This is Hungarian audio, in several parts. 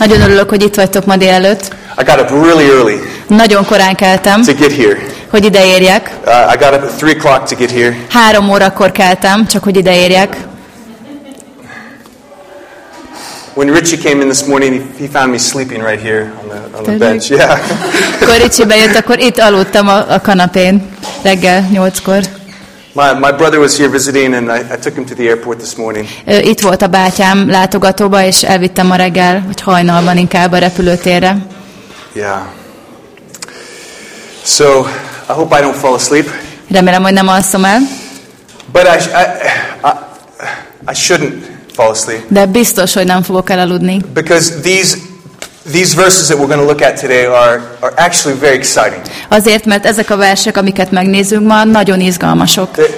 Nagyon örülök, hogy itt vagytok ma délelőtt. I got up really early Nagyon korán keltem, to get here. hogy ide érjek. Uh, I got up at 3 o'clock to get here. Három órakor keltem, csak hogy ide érjek. When Richie came in this morning, he, found me sleeping right here on the, on the bench. Yeah. Akkor Ricsi bejött, akkor itt aludtam a, a kanapén reggel nyolckor. My, my brother was here visiting, and I, I took him to the airport this morning. Ö, Itt volt a bátyám látogatóba, és elvittem ma reggel, vagy hajnalban inkább a repülőtérre. Yeah. So I hope I don't fall asleep, Remélem, hogy nem alszom el, but I, I, I, I shouldn't fall asleep de biztos, hogy nem fogok elaludni. because these these verses that we're going to look at today are are actually very exciting. Azért, mert ezek a versek, amiket megnézünk ma, nagyon izgalmasok. They're,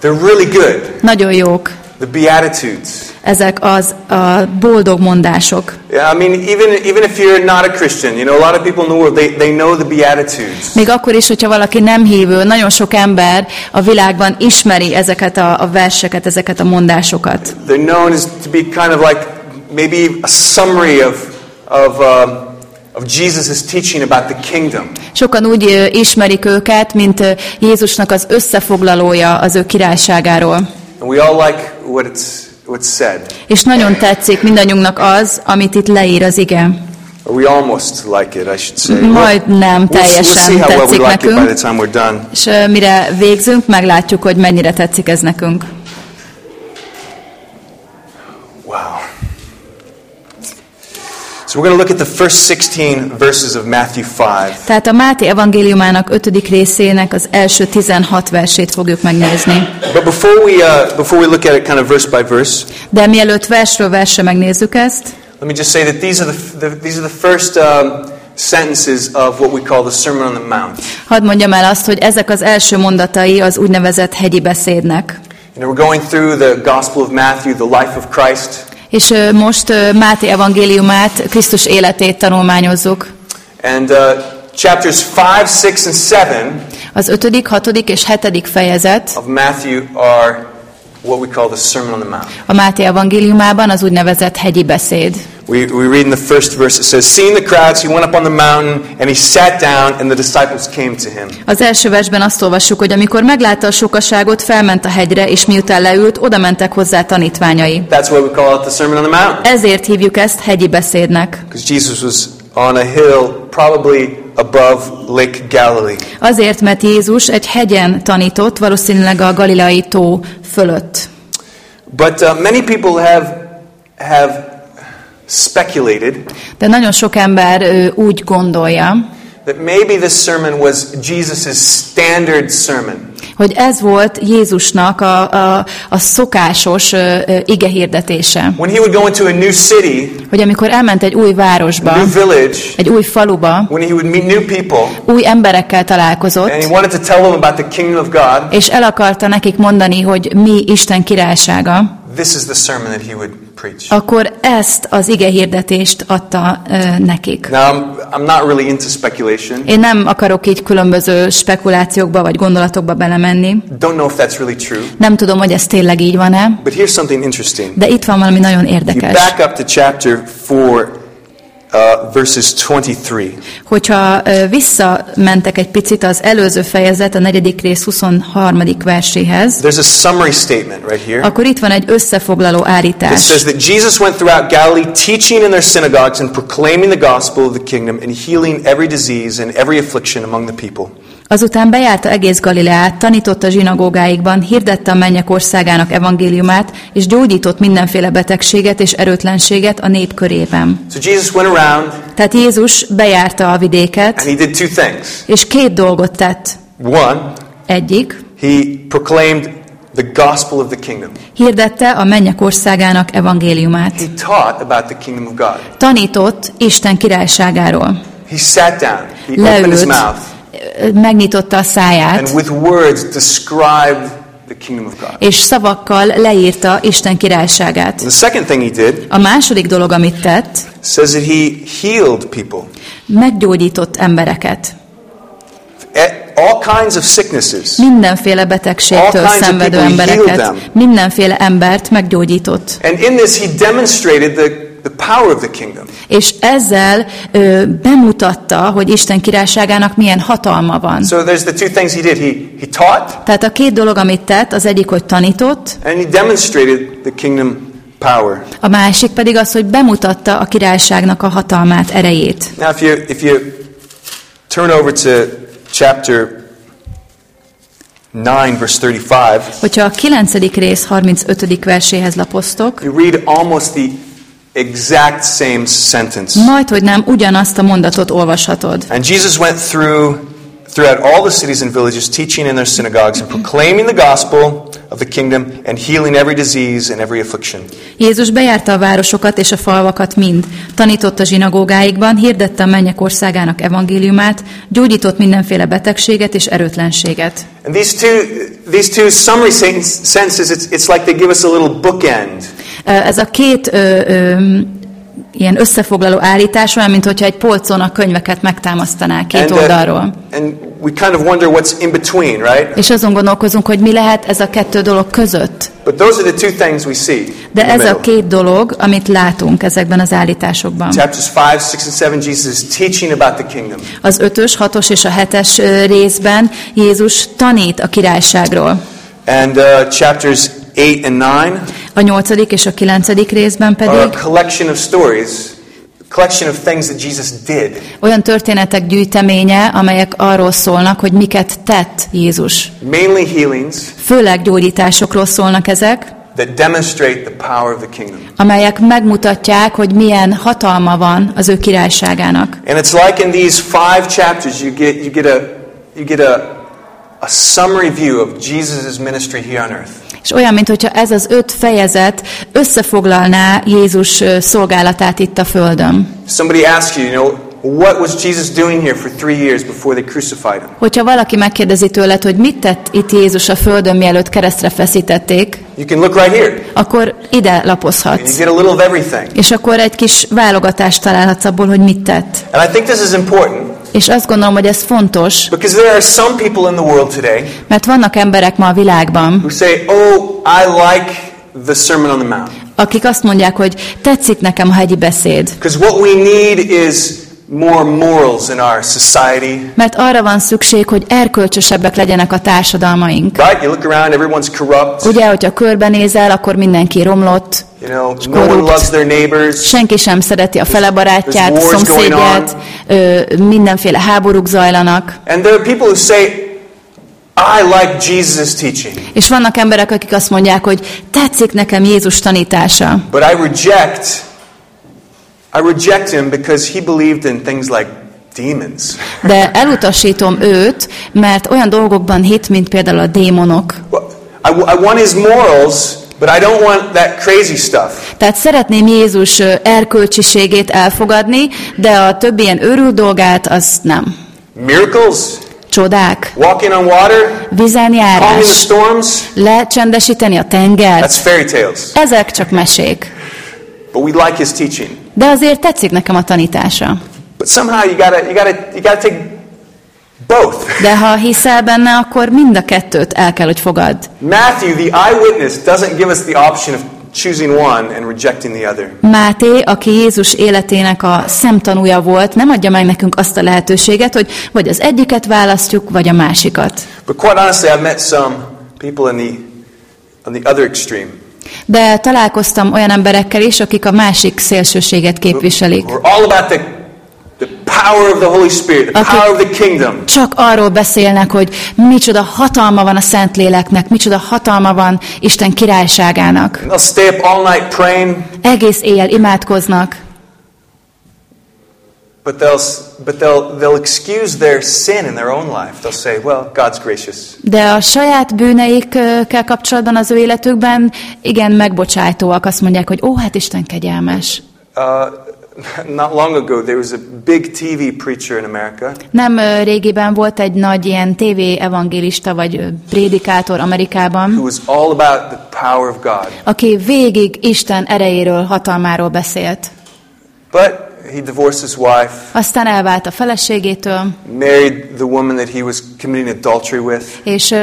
they're really good. Nagyon jók. The Beatitudes. Ezek az a boldog mondások. Yeah, I mean, even even if you're not a Christian, you know, a lot of people in the world they, they know the Beatitudes. Még akkor is, hogyha valaki nem hívő, nagyon sok ember a világban ismeri ezeket a, a verseket, ezeket a mondásokat. They're known as to be kind of like maybe a summary of of um, of Jesus' teaching about the kingdom. Sokan úgy ismerik őket, mint Jézusnak az összefoglalója az ő királyságáról. And we all like what it's what's said. És nagyon tetszik mindannyiunknak az, amit itt leír az ige. We almost like it, I should say. Majdnem We'll, we'll see teljesen well we tetszik like it by the nekünk. És mire végzünk, meglátjuk, hogy mennyire tetszik ez nekünk. Wow. So we're going to look at the first 16 verses of Matthew 5. Tehát a Máté evangéliumának ötödik részének az első 16 versét fogjuk megnézni. But before we uh, before we look at it kind of verse by verse, De mielőtt versről versre megnézzük ezt, let me just say that these are the, the these are the first um, sentences of what we call the Sermon on the Mount. hadd mondjam el azt, hogy ezek az első mondatai az úgynevezett hegyi beszédnek. You know, we're going through the Gospel of Matthew, the life of Christ, És most Máté evangéliumát, Krisztus életét tanulmányozzuk. and uh, chapters 5, 6, and 7 Az ötödik, hatodik és hetedik fejezet of Matthew are what we call the Sermon on the Mount. a Máté evangéliumában az úgynevezett hegyi beszéd. We, we read in the first verse, it says, Seeing the crowds, he went up on the mountain, and he sat down, and the disciples came to him. Az első versben azt olvassuk, hogy amikor meglátta a sokaságot, felment a hegyre, és miután leült, oda mentek hozzá tanítványai. That's why we call it the Sermon on the Mount. Ezért hívjuk ezt hegyi beszédnek. Because Jesus was on a hill, probably above Lake Galilee. Azért, mert Jézus egy hegyen tanított, valószínűleg a Galileai tó fölött. But uh, many people have, have speculated De nagyon sok ember ö, úgy gondolja, that maybe this sermon was Jesus' standard sermon. Hogy ez volt Jézusnak a, a, a szokásos igehirdetése. When he would go into a new city, Hogy amikor elment egy új városba, new village, egy új faluba, when he would meet new people, új emberekkel and he találkozott, wanted to tell them about the kingdom of God, és el akarta nekik mondani, hogy mi Isten királysága, this is the sermon that he would preach. akkor ezt az igehirdetést adta ö, nekik. Now, I'm, I'm not really into speculation. Én nem akarok így különböző spekulációkba vagy gondolatokba belemenni. Don't know if that's really true. Nem tudom, hogy ez tényleg így van-e, But here's something interesting. de itt van valami nagyon If you érdekes. back up to chapter 4, uh, verses 23. Hogyha visszamentek egy picit az előző fejezet, a negyedik rész 23. verséhez, There's a summary statement right here. akkor itt van egy összefoglaló It állítás. says that Jesus went throughout Galilee, teaching in their synagogues and proclaiming the gospel of the kingdom and healing every disease and every affliction among the people. Azután bejárta egész Galileát, tanította zsinagógáikban, hirdette a mennyek országának evangéliumát, és gyógyított mindenféle betegséget és erőtlenséget a nép körében. So Jesus went around Tehát Jézus bejárta a vidéket, and he did two things. és két dolgot tett. One, Egyik, he proclaimed the gospel of the kingdom. hirdette a mennyek országának evangéliumát. He taught about the kingdom of God. Tanított Isten királyságáról. He sat down, he opened his Leült, mouth, megnyitotta a száját, and with words described the kingdom of God. és szavakkal leírta Isten királyságát. The second thing he did A második dolog, amit tett, says that he healed people. meggyógyított embereket. E- All kinds of sicknesses. Mindenféle betegségtől All szenvedő embereket, mindenféle embert meggyógyított. And in this, he demonstrated the, the power of the kingdom. És ezzel ö, bemutatta, hogy Isten királyságának milyen hatalma van. So there's the two things he did. He, he taught Tehát a két dolog, amit tett, az egyik, hogy tanított, and he demonstrated the kingdom power. a másik pedig az, hogy bemutatta a királyságnak a hatalmát, erejét. Now, if you, if you turn over to chapter 9, verse 35, Hogyha a 9. rész 35. verséhez lapoztok, you read almost the exact same sentence. majd, hogy nem ugyanazt a mondatot olvashatod. And Jesus went through throughout all the cities and villages, teaching in their synagogues and proclaiming the gospel of the kingdom and healing every disease and every affliction. Jézus bejárta a városokat és a falvakat mind, tanított a zsinagógáikban, hirdette a mennyek országának evangéliumát, gyógyított mindenféle betegséget és erőtlenséget. And these two, these two summary sen- sentences, it's, it's like they give us a little bookend. Ez a két ö, ö, ilyen összefoglaló állítás olyan, mint hogyha egy polcon a könyveket megtámasztanák két And, uh, oldalról. and we kind of wonder what's in between, right? És azon gondolkozunk, hogy mi lehet ez a kettő dolog között. But those are the two things we see. De ez a két dolog, amit látunk ezekben az állításokban. Chapters 5, 6, and 7, Jesus is teaching about the kingdom. Az ötös, hatos és a hetes részben Jézus tanít a királyságról. And uh, chapters 8 and 9 A nyolcadik és a kilencedik részben a pedig collection of stories, collection of things that Jesus did. olyan történetek gyűjteménye, amelyek arról szólnak, hogy miket tett Jézus. Mainly healings Főleg gyógyításokról szólnak ezek, that demonstrate the power of the kingdom. amelyek megmutatják, hogy milyen hatalma van az ő királyságának. And it's like in these five chapters, you get, you get, a, you get a, a summary view of Jesus' ministry here on earth. És olyan, mintha ez az öt fejezet összefoglalná Jézus szolgálatát itt a Földön. Somebody asks you, you know, what was Jesus doing here for three years before they crucified him? Hogyha valaki megkérdezi tőled, hogy mit tett itt Jézus a Földön, mielőtt keresztre feszítették, You can look right here, akkor ide and you lapozhatsz. get a little of everything. És akkor egy kis válogatást találhatsz abból, hogy mit tett. And I think this is important És azt gondolom, hogy ez fontos, because there are some people in the world today mert vannak emberek ma a világban, who say, oh, I like the Sermon on the Mount. akik azt mondják, hogy tetszik nekem a hegyi beszéd. Because what we need is more morals in our society. Mert arra van szükség, hogy erkölcsösebbek legyenek a társadalmaink. Right? You look around, everyone's corrupt. Ugye, hogyha körbenézel, akkor mindenki romlott, You know, no one loves their neighbors. senki sem szereti a fele barátját, szomszédját, ö, mindenféle háborúk zajlanak. And there are people who say, I like Jesus' teaching, És vannak emberek, akik azt mondják, hogy tetszik nekem Jézus tanítása, but I reject, I reject him because he believed in things like demons. de elutasítom őt, mert olyan dolgokban hit, mint például a démonok. I, I want his morals, but I don't want that crazy stuff. Tehát szeretném Jézus erkölcsiségét elfogadni, de a többi ilyen őrült dolgát, az nem. Miracles, Csodák, walking on water, vizen calming the járás, storms, lecsendesíteni a tengert, that's fairy tales. ezek csak mesék. But we like his teaching. De azért tetszik nekem a tanítása. But somehow you gotta, you gotta, you gotta take both. De ha hiszel benne, akkor mind a kettőt el kell, hogy fogadd. Matthew, the eyewitness, doesn't give us the option of choosing one and rejecting the other. Máté, aki Jézus életének a szemtanúja volt, nem adja meg nekünk azt a lehetőséget, hogy vagy az egyiket választjuk, vagy a másikat. But quite honestly, I've met some people in the, on the other extreme De találkoztam olyan emberekkel is, akik a másik szélsőséget képviselik. who are all about the, the power of the Holy Spirit, the Okay. power of the kingdom. Csak arról beszélnek, hogy micsoda hatalma van a Szentléleknek, micsoda hatalma van Isten királyságának. And they'll stay up all night praying, Egész éjjel imádkoznak, but they'll, but they'll, they'll excuse their sin in their own life. They'll say, well, God's gracious. de a saját bűneikkel kapcsolatban az ő életükben igen megbocsájtóak. Azt mondják, hogy ó, hát Isten kegyelmes. Uh, not long ago, there was a big TV preacher in America Nem régiben volt egy nagy ilyen TV evangélista vagy prédikátor who Amerikában, was all about the power of God. aki végig Isten erejéről, hatalmáról beszélt. But he divorced his wife, Aztán elvált a feleségétől, married the woman that he was committing adultery with. és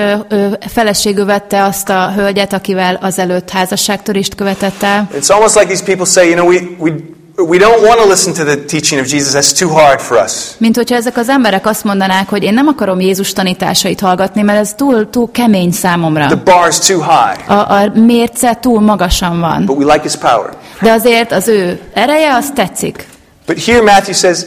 feleségül vette azt a hölgyet, akivel azelőtt házasságtörést követett el. It's almost like these people say, you know, we, we, we don't want to listen to the teaching of Jesus. That's too hard for us. Mint hogyha ezek az emberek azt mondanák, hogy én nem akarom Jézus tanításait hallgatni, mert ez túl, túl kemény számomra. The bar's too high. A, a mérce túl magasan van. But we like his power. De azért az ő ereje, az tetszik. But here Matthew says,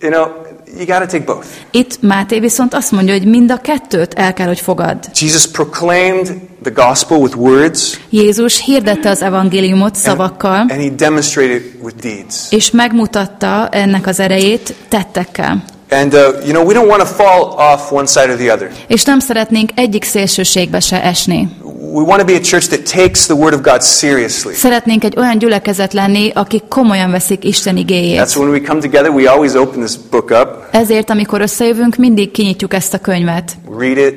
you know, you got to take both. Itt Máté viszont azt mondja, hogy mind a kettőt el kell, hogy fogad. Jesus proclaimed the gospel with words, Jézus hirdette az evangéliumot szavakkal, and he demonstrated with deeds. és megmutatta ennek az erejét tettekkel. And uh, you know, we don't want to fall off one side or the other. És nem szeretnénk egyik szélsőségbe se esni. We want to be a church that takes the word of God seriously. Szeretnénk egy olyan gyülekezet lenni, akik komolyan veszik Isten That's igéjét. when we come together, we always open this book up, Ezért, amikor összejövünk, mindig kinyitjuk ezt a könyvet. read it,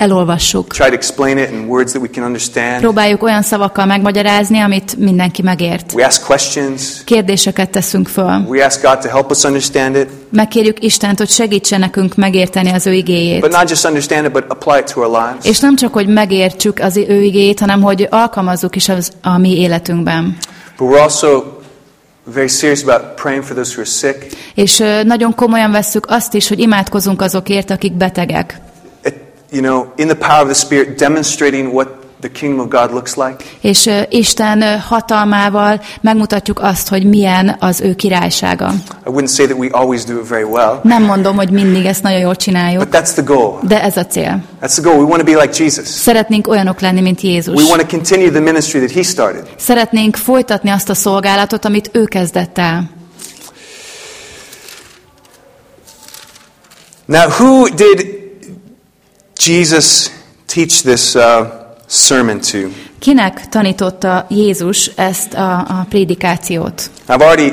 Elolvassuk. try to explain it in words that we can understand. Próbáljuk olyan szavakkal megmagyarázni, amit mindenki megért. We ask questions. Kérdéseket teszünk föl. We ask God to help us understand it, Megkérjük Istent, hogy segítsen nekünk megérteni az ő but igéjét. not just understand it, but apply it to our lives. És nem csak, hogy megértsük az ő igéjét, hanem hogy alkalmazzuk is az a mi életünkben. But we're also very serious about praying for those who are sick. És nagyon komolyan vesszük azt is, hogy imádkozunk azokért, akik betegek. You know, in the power of the Spirit, demonstrating what the kingdom of God looks like. És ö, Isten hatalmával megmutatjuk azt, hogy milyen az ő királysága. I wouldn't say that we always do it very well, Nem mondom, hogy mindig ezt nagyon jól csináljuk, but that's the goal. de ez a cél. That's the goal. We want to be like Jesus. Szeretnénk olyanok lenni, mint We Jézus. want to continue the ministry that he started. Szeretnénk folytatni azt a szolgálatot, amit ő kezdett el. Now, who did Jesus teach this uh, sermon to? Kinek tanította Jézus ezt a, a prédikációt? I've already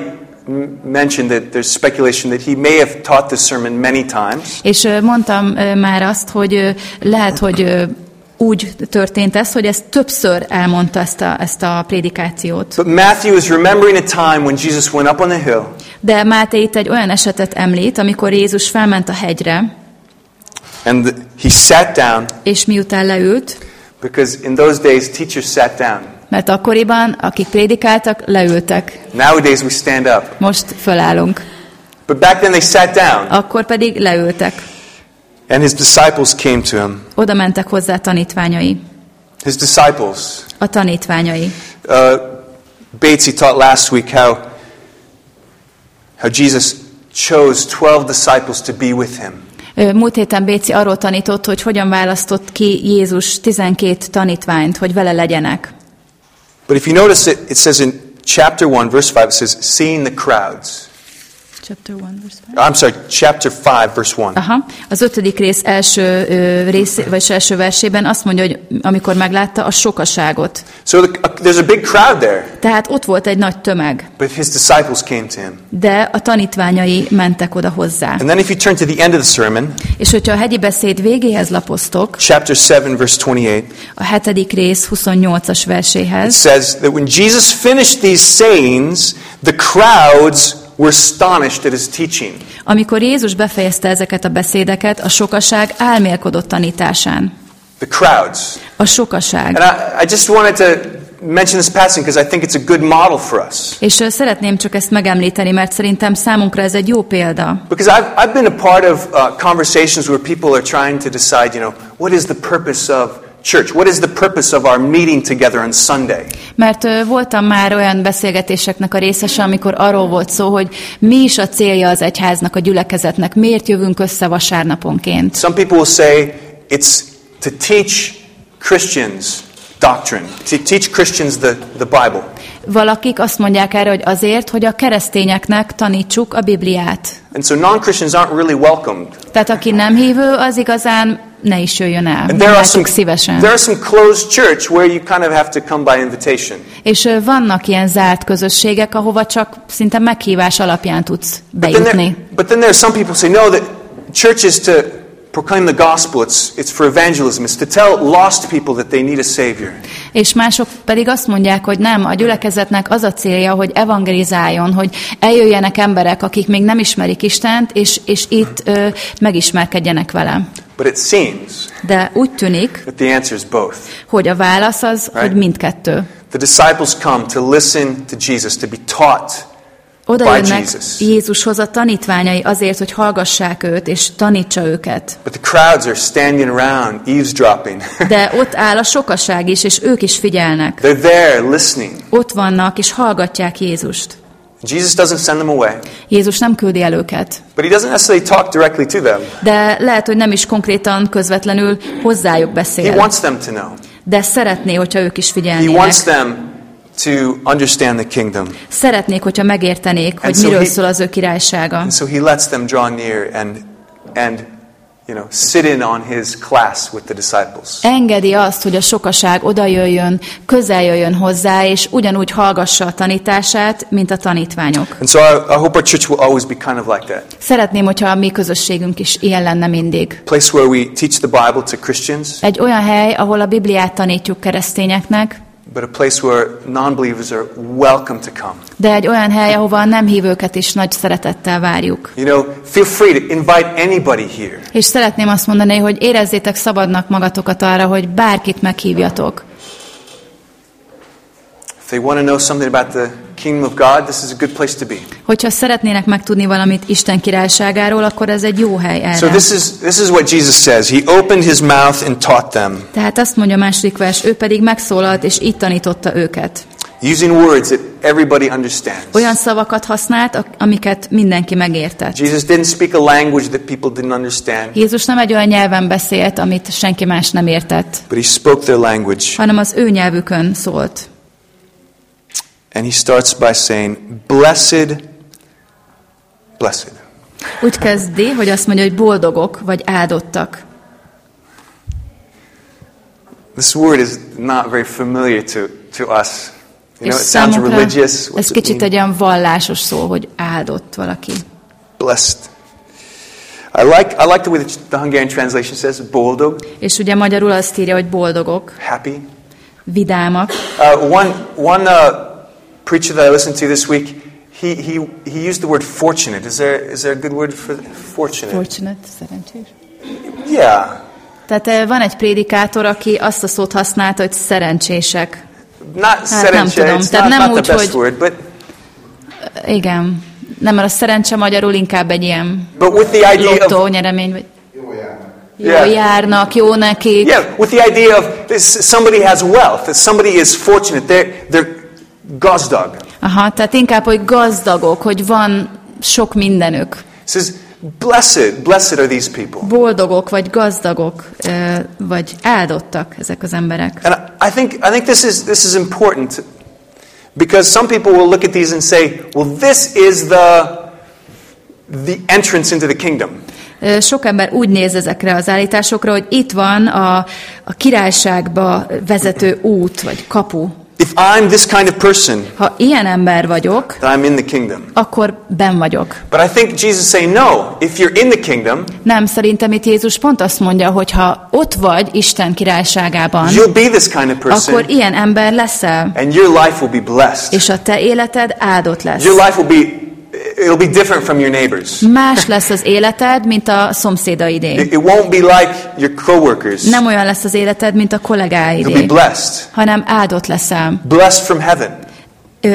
mentioned that there's speculation that he may have taught this sermon many times. És mondtam már azt, hogy lehet, hogy úgy történt ez, hogy ezt többször elmondta ezt a, ezt a prédikációt. But Matthew is remembering a time when Jesus went up on the hill De Máté itt egy olyan esetet említ, amikor Jézus felment a hegyre, and he sat down és miután leült, because in those days teachers sat down. mert akkoriban, akik prédikáltak, leültek. Nowadays we stand up. Most fölállunk. But back then they sat down Akkor pedig leültek. and his disciples came to him. Oda mentek hozzá tanítványai. His disciples. A tanítványai. Uh, Batesy taught last week how, how Jesus chose 12 disciples to be with him. Múlt héten Béci arról tanított, hogy hogyan választott ki Jézus 12 tanítványt, hogy vele legyenek. But if you notice it, it says in chapter 1, verse 5, it says, seeing the crowds. Chapter one, verse five. I'm sorry, chapter 5, verse 1. Aha. Az ötödik rész első ö, rész, vagy első versében azt mondja, hogy amikor meglátta a sokaságot. So the, there's a big crowd there, Tehát ott volt egy nagy tömeg, but his disciples came to him. de a tanítványai mentek oda hozzá. And then if you turn to the end of the sermon, És hogyha a hegyi beszéd végéhez lapoztok, chapter 7, verse 28, a hetedik rész 28-as it verséhez, says that when Jesus finished these sayings, the crowds were astonished at his teaching. amikor Jézus befejezte ezeket a beszédeket, a sokaság álmélkodott tanításán. The crowds. A sokaság. And I, I just wanted to mention this passage because I think it's a good model for us. És szeretném csak ezt megemlíteni, mert szerintem számunkra ez egy jó példa. Because I've, I've been a part of uh, conversations where people are trying to decide, you know, what is the purpose of church? What is the purpose of our meeting together on Sunday? Mert ö, voltam már olyan beszélgetéseknek a részese, amikor arról volt szó, hogy mi is a célja az egyháznak, a gyülekezetnek, miért jövünk össze vasárnaponként. Some people will say it's to teach Christians doctrine, to teach Christians the, the Bible. Valakik azt mondják erre, hogy azért, hogy a keresztényeknek tanítsuk a Bibliát. And so non aren't really welcomed. Tehát aki nem hívő, az igazán ne is jöjjön el. And there are, some, szívesen. there are some closed church where you kind of have to come by invitation. És vannak ilyen zárt közösségek, ahova csak szinte meghívás alapján tudsz But then, there, bejutni. but then there are some people who say, no, that church is to proclaim the gospel. It's, it's for evangelism. It's to tell lost people that they need a savior. És mások pedig azt mondják, hogy nem, a gyülekezetnek az a célja, hogy evangelizáljon, hogy eljöjjenek emberek, akik még nem ismerik Istent, és, és itt ö, megismerkedjenek vele. But it seems De úgy tűnik, that the answer is both. hogy a válasz az, Right. hogy mindkettő. The disciples come to listen to Jesus, to be taught Oda jönnek. Jézushoz a tanítványai azért, hogy hallgassák őt, és tanítsa őket. But the crowds are standing around, eavesdropping. De ott áll a sokaság is, és ők is figyelnek. They're there listening. Ott vannak, és hallgatják Jézust. Jesus doesn't send them away, Jézus nem küldi el őket. but he doesn't necessarily talk directly to them. De lehet, hogy nem is konkrétan, közvetlenül hozzájuk He beszél. wants them to know. De szeretné, hogyha ők is He wants figyelnének. them to understand the kingdom. Szeretnék, hogyha megértenék, hogy And so miről he- szól az ő királysága. And so he lets them draw near and and you know, sit in on his class with the disciples. Engedi azt, hogy a sokaság oda jöjjön, közel jöjjön hozzá, és ugyanúgy hallgassa a tanítását, mint a tanítványok. And so I, I hope our church will always be kind of like that. Szeretném, hogyha a mi közösségünk is ilyen lenne mindig. place where we teach the Bible to Christians, Egy olyan hely, ahol a Bibliát tanítjuk keresztényeknek, but a place where non-believers are welcome to come. de egy olyan hely, ahova a nem hívőket is nagy szeretettel várjuk. You know, feel free to invite anybody here. És szeretném azt mondani, hogy érezzétek szabadnak magatokat arra, hogy bárkit meghívjatok. If they want to know something about the kingdom of God, this is a good place to be. Hogyha szeretnének megtudni valamit Isten királyságáról, akkor ez egy jó hely So erre. this is this is what Jesus says. He opened his mouth and taught them, Tehát azt mondja a második vers, ő pedig megszólalt, és így tanította őket. using words that everybody understands. Olyan szavakat használt, amiket mindenki megértett. Jesus didn't speak a language that people didn't understand, Jézus nem egy olyan nyelven beszélt, amit senki más nem értett, but he spoke their language. hanem az ő nyelvükön szólt. And he starts by saying, "Blessed, blessed." Úgy kezdi, hogy azt mondja, hogy boldogok vagy áldottak. This word is not very familiar to, to us. You know, it sounds religious. ez What's kicsit egy olyan vallásos szó, hogy áldott valaki. Blessed. I like, I like the way the Hungarian translation says boldog, És ugye magyarul azt írja, hogy boldogok, happy. vidámak. Uh, one one uh, preacher that I listened to this week, he, he, he used the word fortunate. Is there, is there a good word for fortunate? Fortunate, szerencsés. Yeah. Tehát eh, van egy prédikátor, aki azt a szót használta, hogy szerencsések. Not nem szerencse, tudom. it's Tehát not, nem not the úgy, best hogy- word, but, Igen. Nem, mert a szerencse magyarul inkább egy ilyen but with the idea of lottó nyeremény, vagy jó Yeah. járnak, jó nekik. Yeah, with the idea of this, somebody has wealth, that somebody is fortunate, they're, they're gazdag. Aha, tehát inkább, hogy gazdagok, hogy van sok mindenük. It says, blessed, blessed are these people. Boldogok, vagy gazdagok, vagy áldottak ezek az emberek. And I think, I think this, is, this is important because some people will look at these and say, well, this is the, the entrance into the kingdom. Sok ember úgy néz ezekre az állításokra, hogy itt van a, a királyságba vezető út, vagy kapu. If I'm this kind of person, Ha ilyen ember vagyok, I'm in the kingdom. akkor ben vagyok. But I think Jesus saying, no, if you're in the kingdom, Nem, szerintem itt Jézus pont azt mondja, hogy ha ott vagy Isten királyságában, you'll be this kind of person akkor ilyen ember leszel, and your life will be blessed. és a te életed áldott lesz. Your life will be, it'll be different from your neighbors. Más lesz az életed, mint a szomszédaidé. It, it won't be like your coworkers. Nem olyan lesz az életed, mint a You'll be kollégáidé, blessed. hanem áldott leszel. Blessed from heaven.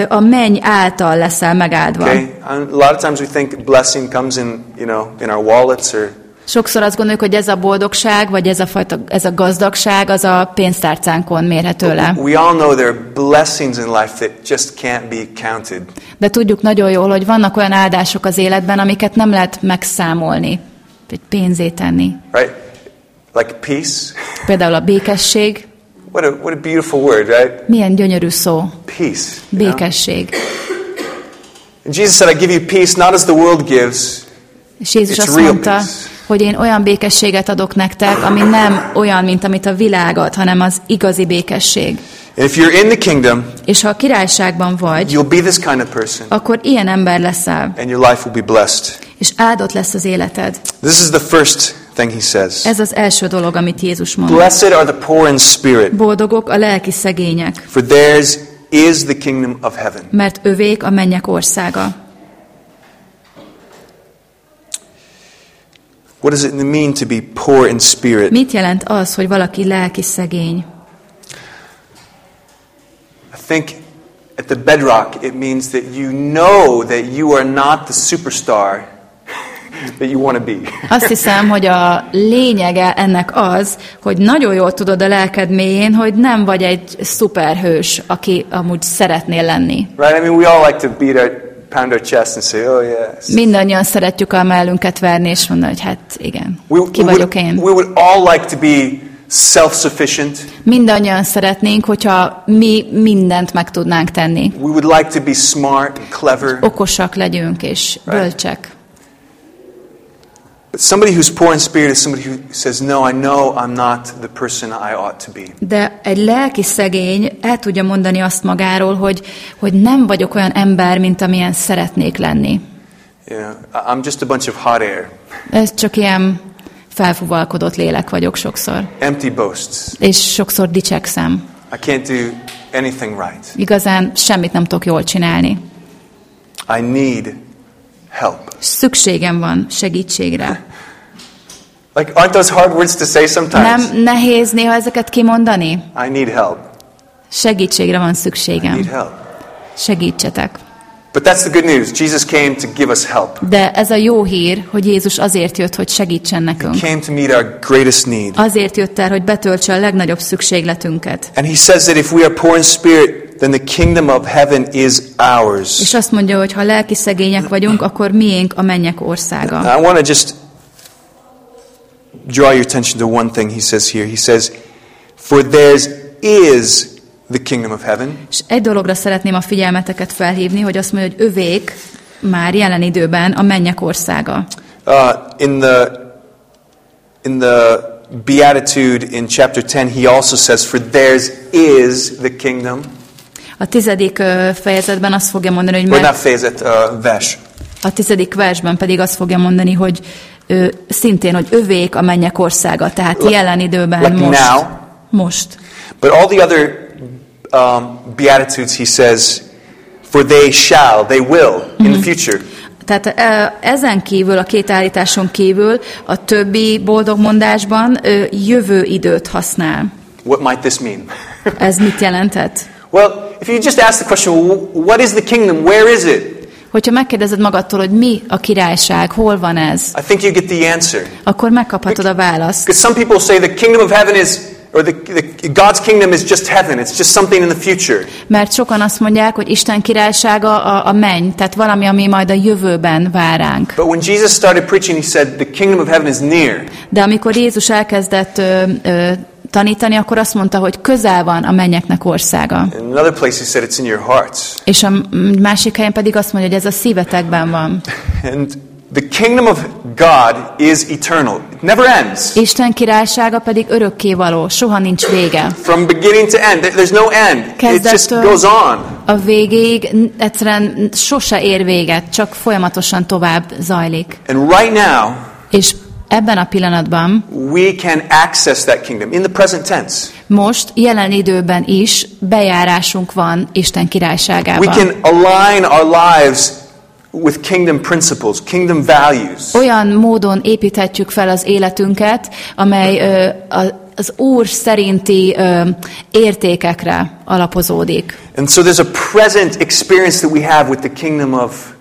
A menny által leszel megáldva. Okay? A lot of times we think blessing comes in, you know, in our wallets or Sokszor azt gondoljuk, hogy ez a boldogság, vagy ez a, fajta, ez a gazdagság, az a pénztárcánkon mérhető le. we all know there are blessings in life that just can't be counted. De tudjuk nagyon jól, hogy vannak olyan áldások az életben, amiket nem lehet megszámolni, vagy pénzé tenni. Right? Like peace. Például a békesség. What a, what a beautiful word, right? Milyen gyönyörű szó. Peace. Békesség. And Jesus said, I give you peace not as the world gives. És Jézus It's azt mondta, peace. Hogy én olyan békességet adok nektek, ami nem olyan, mint amit a világ ad, hanem az igazi békesség. And if you're in the kingdom, És ha a királyságban vagy, you'll be this kind of person akkor ilyen ember leszel, and your life will be blessed. és áldott lesz az életed. This is the first thing he says. Ez az első dolog, amit Jézus mond. Blessed are the poor in spirit, Boldogok a lelki szegények, for theirs is the kingdom of heaven. mert övék a mennyek országa. What does it mean to be poor in spirit? Mit jelent az, hogy valaki lelki szegény? I think at the bedrock, it means that you know that you are not the superstar that you want to be. Azt hiszem, hogy a lényege ennek az, hogy nagyon jól tudod a lelked mélyén, hogy nem vagy egy szuperhős, aki amúgy szeretnél lenni. Right? I mean, we all like to beat our pound our chest and say, oh yes. Mindannyian szeretjük a mellünket verni, és mondani, hogy hát igen, ki vagyok én. we would all like to be self-sufficient. Mindannyian szeretnénk, hogyha mi mindent meg tudnánk tenni. We would like to be smart and clever. Okosak legyünk, és bölcsek. But somebody who's poor in spirit is somebody who says, no, I know I'm not the person I ought to be. De egy lelki szegény el tudja mondani azt magáról, hogy, hogy nem vagyok olyan ember, mint amilyen szeretnék lenni. I- I'm just a bunch of hot air, Ez csak ilyen felfuvalkodott lélek vagyok sokszor. empty boasts. És sokszor dicsekszem. I can't do anything right. Igazán semmit nem tudok jól csinálni. I need help. Szükségem van segítségre. Like, aren't those hard words to say sometimes? Nem nehéz néha ezeket kimondani? I need help. Segítségre van I need szükségem. help. Segítsetek. But that's the good news. Jesus came to give us help. De ez a jó hír, hogy Jézus azért jött, hogy segítsen He nekünk. came to meet our greatest need. Azért jött el, hogy betöltse a legnagyobb szükségletünket. And he says that if we are poor in spirit, then the kingdom of heaven is ours. És azt mondja, hogy ha lelki szegények vagyunk, akkor miénk a mennyek országa. I want to just draw your attention to one thing he says here. He says, For theirs is the kingdom of heaven. És egy dologra szeretném a figyelmeteket felhívni, hogy azt mondja, hogy övék már jelen időben a mennyek országa. Uh, in the in the beatitude in chapter 10, he also says, For theirs is the kingdom. A tizedik fejezetben azt fogja mondani, hogy mert fejezet, uh, vers. a tizedik versben pedig azt fogja mondani, hogy ö, szintén, hogy övék a mennyek országa, tehát jelen időben like most. now. Most. But all the other um, beatitudes, he says, For they shall, they will, in the future. Tehát e, ezen kívül, a két állításon kívül a többi boldog mondásban jövő időt használ. What might this mean? Ez mit jelentett? well, if you just ask the question, "Wh- what is the kingdom? Where is it? Hogyha megkérdezed magadtól, hogy mi a királyság, hol van ez, I think you get the answer. akkor megkaphatod a választ. Because some people say the kingdom of heaven is, or the, the, God's kingdom is just heaven. It's just something in the future. Mert sokan azt mondják, hogy Isten királysága a, a menny, tehát valami, ami majd a jövőben vár ránk. But when Jesus started preaching, he said, the kingdom of heaven is near. De amikor Jézus elkezdett ö, ö, tanítani, akkor azt mondta, hogy közel van a mennyeknek országa. In another place, he said, it's in your hearts. És a másik helyen pedig azt mondja, hogy ez a szívetekben van. And the kingdom of God is eternal. It never ends. Isten királysága pedig örökkévaló, soha nincs vége. From beginning to end, there- there's no end. It just goes on. a végéig egyszerűen sose ér véget, csak folyamatosan tovább zajlik. And right now, És ebben a pillanatban, we can access that kingdom in the present tense. most, jelen időben is bejárásunk van Isten We királyságába. can align our lives with kingdom principles, kingdom values. Olyan módon építhetjük fel az életünket, amely ö, az Úr szerinti ö, értékekre alapozódik. And so there's a present experience that we have with the kingdom of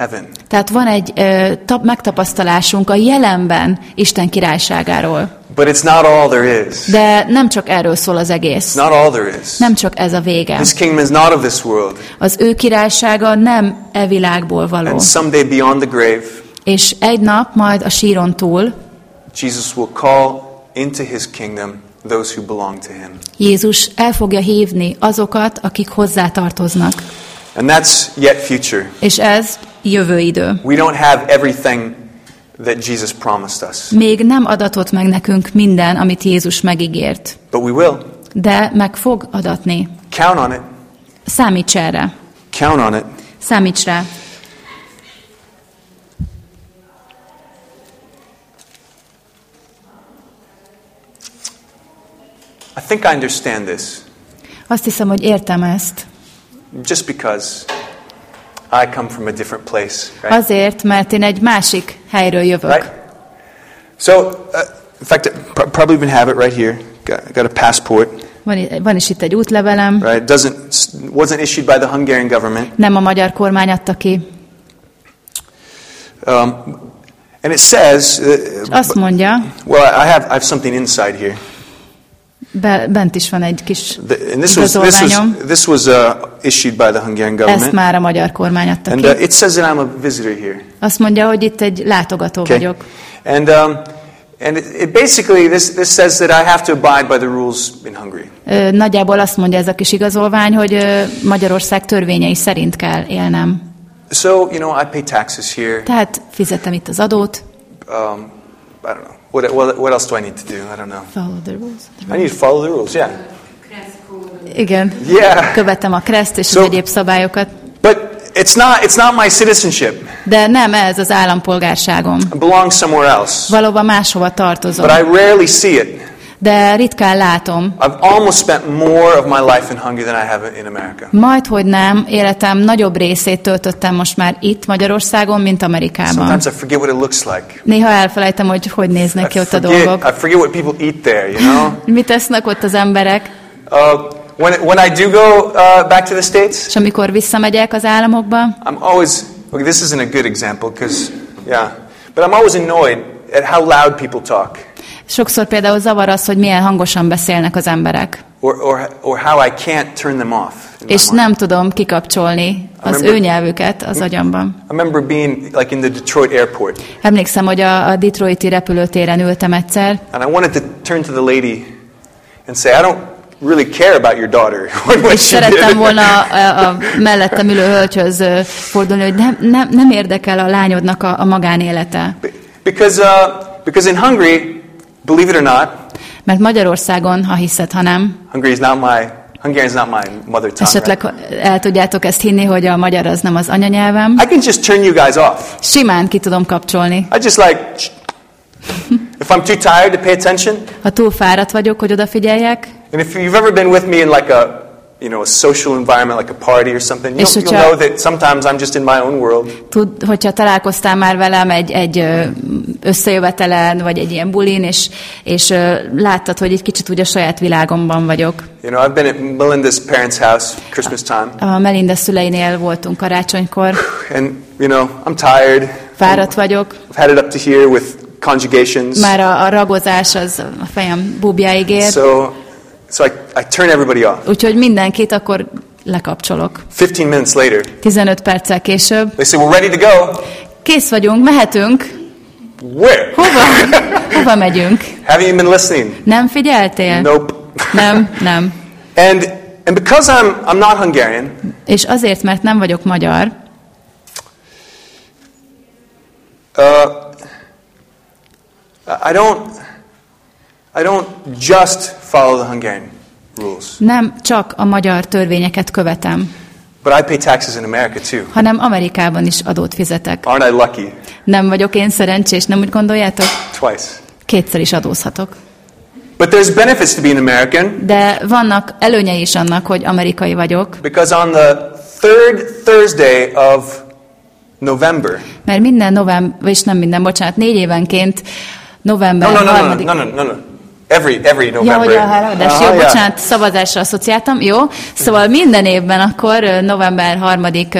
heaven. Tehát van egy ö, tap, megtapasztalásunk a jelenben Isten királyságáról. But it's not all there is. De nem csak erről szól az egész. Not all there is. Nem csak ez a vége. This kingdom is not of this world. Az ő királysága nem e világból való. And someday beyond the grave, És egy nap majd a síron túl Jesus will call into his kingdom those who belong to him. Jézus el fogja hívni azokat, akik hozzá tartoznak. And that's yet future. És ez jövő idő. We don't have everything that Jesus promised us, Még nem adatott meg nekünk minden, amit Jézus megígért. but we will. De meg fog adatni. Count on it. Számíts erre. Count on it. Számíts rá. I think I understand this Azt hiszem, hogy értem ezt. Just because I come from a different place. Right? Azért, mert én egy másik helyről jövök. right? So, uh, in fact, I probably even have it right here. Got, got a passport. Van, van is itt egy útlevelem, right? Doesn't wasn't issued by the Hungarian government. nem a magyar kormány adta ki. Um, and it says, uh, azt mondja, well, I have I have something inside here. Be, bent is van egy kis The, and this was this was this was uh, issued by the Hungarian Ezt government. már a magyar kormány adta And ki. uh, it says that I'm a visitor here. Azt mondja, hogy itt egy látogató Okay. vagyok. And um, and it, it basically this this says that I have to abide by the rules in Hungary. Nagyjából azt mondja ez a kis igazolvány, hogy Magyarország törvényei szerint kell élnem. So you know I pay taxes here. Tehát fizetem itt az adót. Um, I don't know. What, what, what else do I need to do? I don't know. Follow the rules. I need to follow the rules. Yeah. Igen. Yeah. Követem a kreszt és So- az egyéb szabályokat. But it's not it's not my citizenship. De nem ez az állampolgárságom. I belong somewhere else. Valóban máshova tartozom. But I rarely see it. De ritkán látom. I've almost spent more of my life in Hungary than I have in America. Majd, hogy nem, életem nagyobb részét töltöttem most már itt Magyarországon, mint Amerikában. Sometimes I forget what it looks like. Néha elfelejtem, hogy hogy néznek ki ott a dolgok. I forget what people eat there, you know? Mit tesznek ott az emberek? Uh, when, when I do go uh, back to the States, És amikor visszamegyek az államokba, I'm always, okay, this isn't a good example because, yeah, but I'm always annoyed at how loud people talk sokszor például zavar az, hogy milyen hangosan beszélnek az emberek. or, or, or how I can't turn them off. És nem tudom kikapcsolni az remember- ő nyelvüket az agyamban. Being like in the Detroit airport Emlékszem, hogy a, a Detroiti repülőtéren ültem egyszer, and I wanted to turn to the lady and say, I don't really care about your daughter. és szerettem volna a, a mellettem ülő hölgyhöz fordulni, hogy nem, nem, nem érdekel a lányodnak a, a magánélete. Because, uh, because in Hungary, believe it or not, Mert Magyarországon, ha hiszed, ha nem, Hungary is not my Hungarian is not my mother tongue. esetleg right? el tudjátok ezt hinni, hogy a magyar az nem az anyanyelvem, I can just turn you guys off. simán ki tudom kapcsolni. I just like, if I'm too tired to pay attention, Ha túl fáradt vagyok, hogy odafigyeljek, and if you've ever been with me in like a, you know, a social environment, like a party or something, you'll, És you'll hogyha- know that sometimes I'm just in my own world. tud, hogyha találkoztál már velem egy, egy összejövetelen, vagy egy ilyen bulin, és, és láttad, hogy egy kicsit úgy a saját világomban vagyok. You know, I've been at Melinda's parents' house Christmas time, A Melinda szüleinél voltunk karácsonykor, and you know, I'm tired. fáradt vagyok, I've had it up to here with conjugations. már a, a ragozás az a fejem búbjáig ér, So, so I, I turn everybody off. úgyhogy mindenkit akkor lekapcsolok. 15 minutes later, 15 perccel később, they say, "We're ready to go." kész vagyunk, mehetünk, Where? hova? Hova megyünk? Haven't you been listening? Nem figyeltél? Nope. Nem, nem. And and because I'm I'm not Hungarian, És azért, mert nem vagyok magyar, uh, I don't I don't just follow the Hungarian rules, nem csak a magyar törvényeket követem, but I pay taxes in America too. hanem Amerikában is adót fizetek. Aren't I lucky? Nem vagyok én szerencsés, nem úgy gondoljátok? Twice. Kétszer is adózhatok. But there's benefits to being American De vannak előnyei is annak, hogy amerikai vagyok, because on the third Thursday of November. mert minden november, és nem minden, bocsánat, négy évenként No, november no, no, no, no, harmadik... no, no, no, no. Every every Ja, November. hogy a harmadás. Ah, Jó, yeah. bocsánat, szavazásra asszociáltam. Jó. Szóval minden évben akkor november harmadik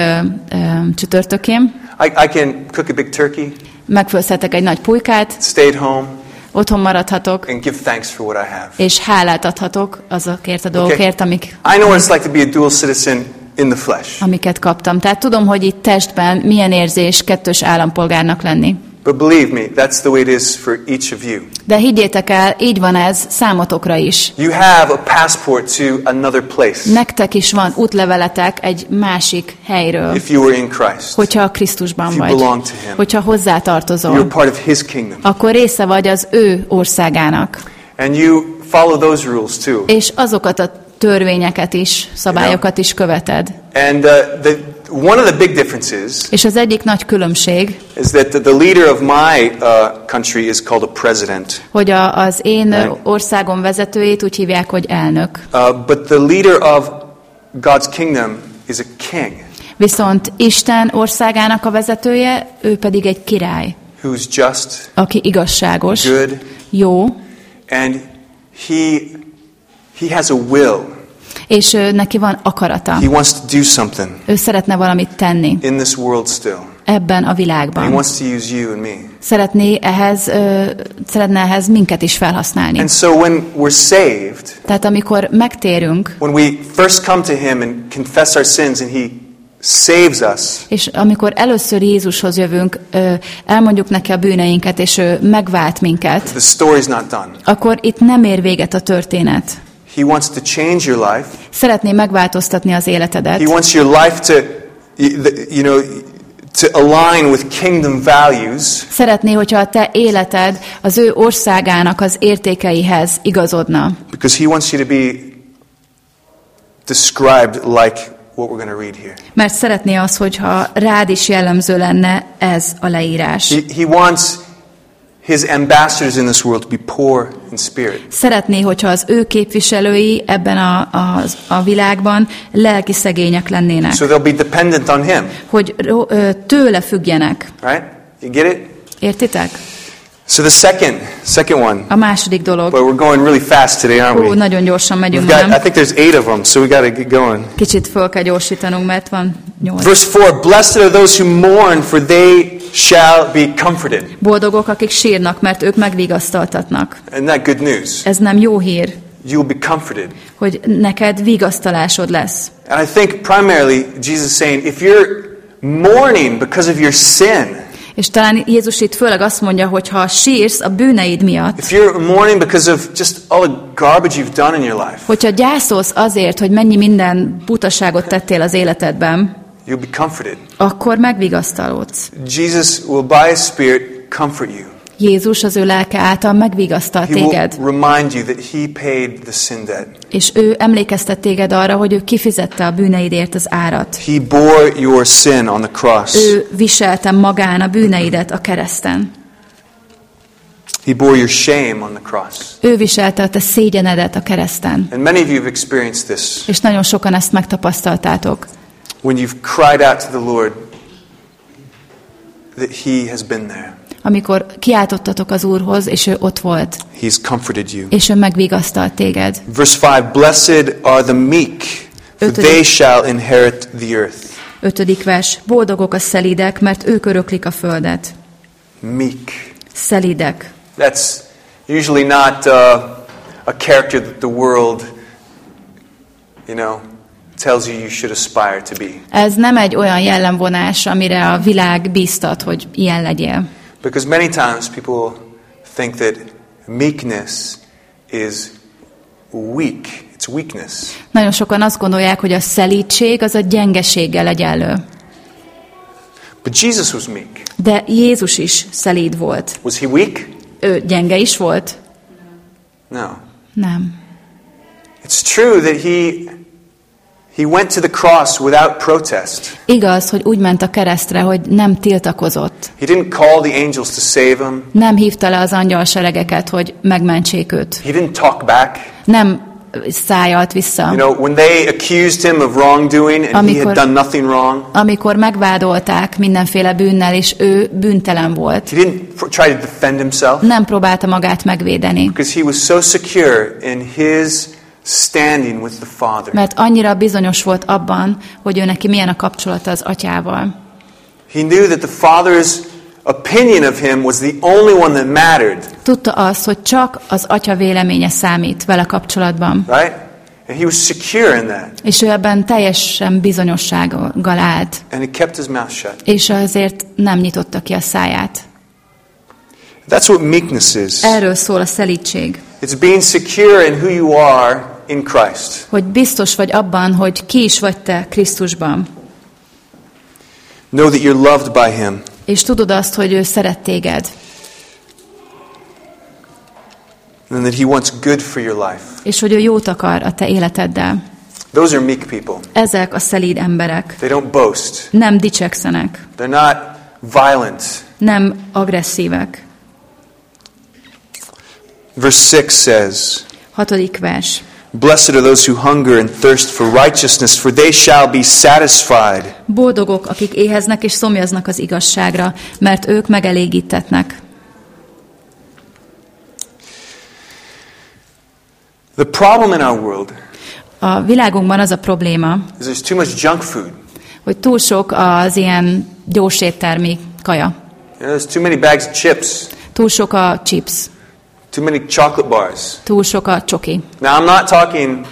csütörtökén I, I can cook a big turkey, megfőzhetek egy nagy pulykát, stay at home, otthon maradhatok, and give thanks for what I have. és hálát adhatok azokért a dolgokért, amik, I know what it's like to be a dual citizen in the flesh. amiket kaptam. Tehát tudom, hogy itt testben milyen érzés kettős állampolgárnak lenni. But believe me, that's the way it is for each of you. De higgyétek el, így van ez számotokra is. You have a passport to another place Nektek is van útleveletek egy másik helyről, if you were in Christ. hogyha a Krisztusban If you vagy, belong to him. hogyha hozzá tartozol. You're part of his kingdom. akkor része vagy az ő országának. And you follow those rules too. És azokat a törvényeket is, szabályokat is követed. And uh, the, one of the big differences És az egyik nagy különbség, is that the, the leader of my uh, country is called a president. hogy a, az én Right. országom vezetőjét úgy hívják, hogy elnök. Uh, but the leader of God's kingdom is a king Viszont Isten országának a vezetője, ő pedig egy király, who's just, aki igazságos, good, jó, and he, He has a will. És ö, neki van akarata. He wants to do something Ő szeretne valamit tenni in this world still. ebben a And he világban. wants to use you and me. Szeretné ehhez, ö, szeretne ehhez minket is felhasználni. And so when we're saved, Tehát amikor megtérünk, when we first come to him and confess our sins and he saves us, és amikor először Jézushoz jövünk, elmondjuk neki a bűneinket, és ő megvált minket, the story's not done. akkor itt nem ér véget a történet. He wants to change your life. Szeretné megváltoztatni az He életedet. wants your life to, you know, to align with kingdom values. Szeretné, hogyha a te életed az ő országának az értékeihez igazodna. Because he wants you to be described like what we're going to read here. Mert szeretné az, hogyha rád is jellemző lenne ez a leírás. He, he wants his ambassadors in this world to be poor in spirit. Szeretné, hogyha az ő képviselői ebben a, a, a világban lelki szegények lennének. So they'll be dependent on him, Hogy ö, tőle függjenek. right? You get it? Értitek? So the second, second one. A második dolog. But we're going really fast today, aren't Ó, we? nagyon gyorsan We've megyünk, got, I think there's eight of them, so we got to get going. Kicsit föl kell gyorsítanunk, mert van nyolc. Verse 4 Blessed are those who mourn, for they shall be comforted. Boldogok, akik sírnak, mert ők megvigasztaltatnak. Isn't that good news? Ez nem jó hír, You'll be comforted. hogy neked vigasztalásod lesz. And I think primarily Jesus is saying if you're mourning because of your sin, És talán Jézus itt főleg azt mondja, hogy ha sírsz a bűneid miatt, if you're mourning because of just all the garbage you've done in your life, hogyha gyászolsz azért, hogy mennyi minden butaságot tettél az életedben, you'll be comforted. akkor megvigasztalódsz. Jesus will by his Spirit comfort you. Jézus az ő lelke által megvigasztal téged, és ő emlékeztet téged arra, hogy ő kifizette a bűneidért az árat. He bore your sin on the cross. Ő viselte magán a bűneidet a kereszten. He bore your shame on the cross. Ő viselte a te szégyenedet a kereszten. And many of you have experienced this És nagyon sokan ezt megtapasztaltátok. when you've cried out to the Lord that he has been there. Amikor kiáltottatok az Úrhoz, és ő ott volt, He's comforted you. és ő megvigasztalt téged. Verse 5 Blessed are the meek, for Ötödik. they shall inherit the earth. Ötödik vers. Boldogok a szelidek, mert ők öröklik a földet. Meek. Szelidek. That's usually not uh, a character that the world, you know, tells you you should aspire to be. Ez nem egy olyan jellemvonás, amire a világ bíztat, hogy ilyen legyél. Because many times people think that meekness is weak. It's weakness. Nagyon sokan azt gondolják, hogy a szelídség az a gyengeséggel egyenlő. But Jesus was meek. De Jézus is szelíd volt. Was he weak? Ő gyenge is volt? No. Nem. It's true that he he went to the cross without protest. Igaz, hogy úgy ment a keresztre, hogy nem tiltakozott. He didn't call the angels to save him. Nem hívta le az angyalseregeket, hogy megmentsék őt. He didn't talk back. Nem szájalt vissza. You know, when they accused him of wrongdoing and he had Amikor- done nothing wrong, Amikor megvádolták mindenféle bűnnel, és ő bűntelen volt. he didn't try to defend himself Nem próbálta magát megvédeni, because he was so secure in his standing with the Father. mert annyira bizonyos volt abban, hogy ő neki milyen a kapcsolata az atyával. He knew that the Father's opinion of him was the only one that mattered, Tudta azt, hogy csak az atya véleménye számít vele kapcsolatban. right? And he was secure in that. És ő ebben teljesen bizonyossággal állt, And he kept his mouth shut. és azért nem nyitotta ki a száját. That's what meekness is. Erről szól a szelítség, It's being secure in who you are in Christ. hogy biztos vagy abban, hogy ki is vagy te Krisztusban, Know that you're loved by him. és tudod azt, hogy ő szeret téged, And that he wants good for your life. és hogy ő jót akar a te életeddel. Those are meek people. Ezek a szelíd emberek. They don't boast. Nem dicsekszenek, They're not violent. nem agresszívek. Verse 6 says, Hatodik vers. Blessed are those who hunger and thirst for righteousness, for they shall be satisfied. Boldogok, akik éheznek és szomjaznak az igazságra, mert ők megelégítetnek. The problem in our world A világunkban az a probléma, is there's too much junk food. hogy túl sok az ilyen gyors éttermi kaja. You know, there's too many bags of chips, Túl sok a chips, too many chocolate bars. túl sok a csoki. Now, I'm not talking,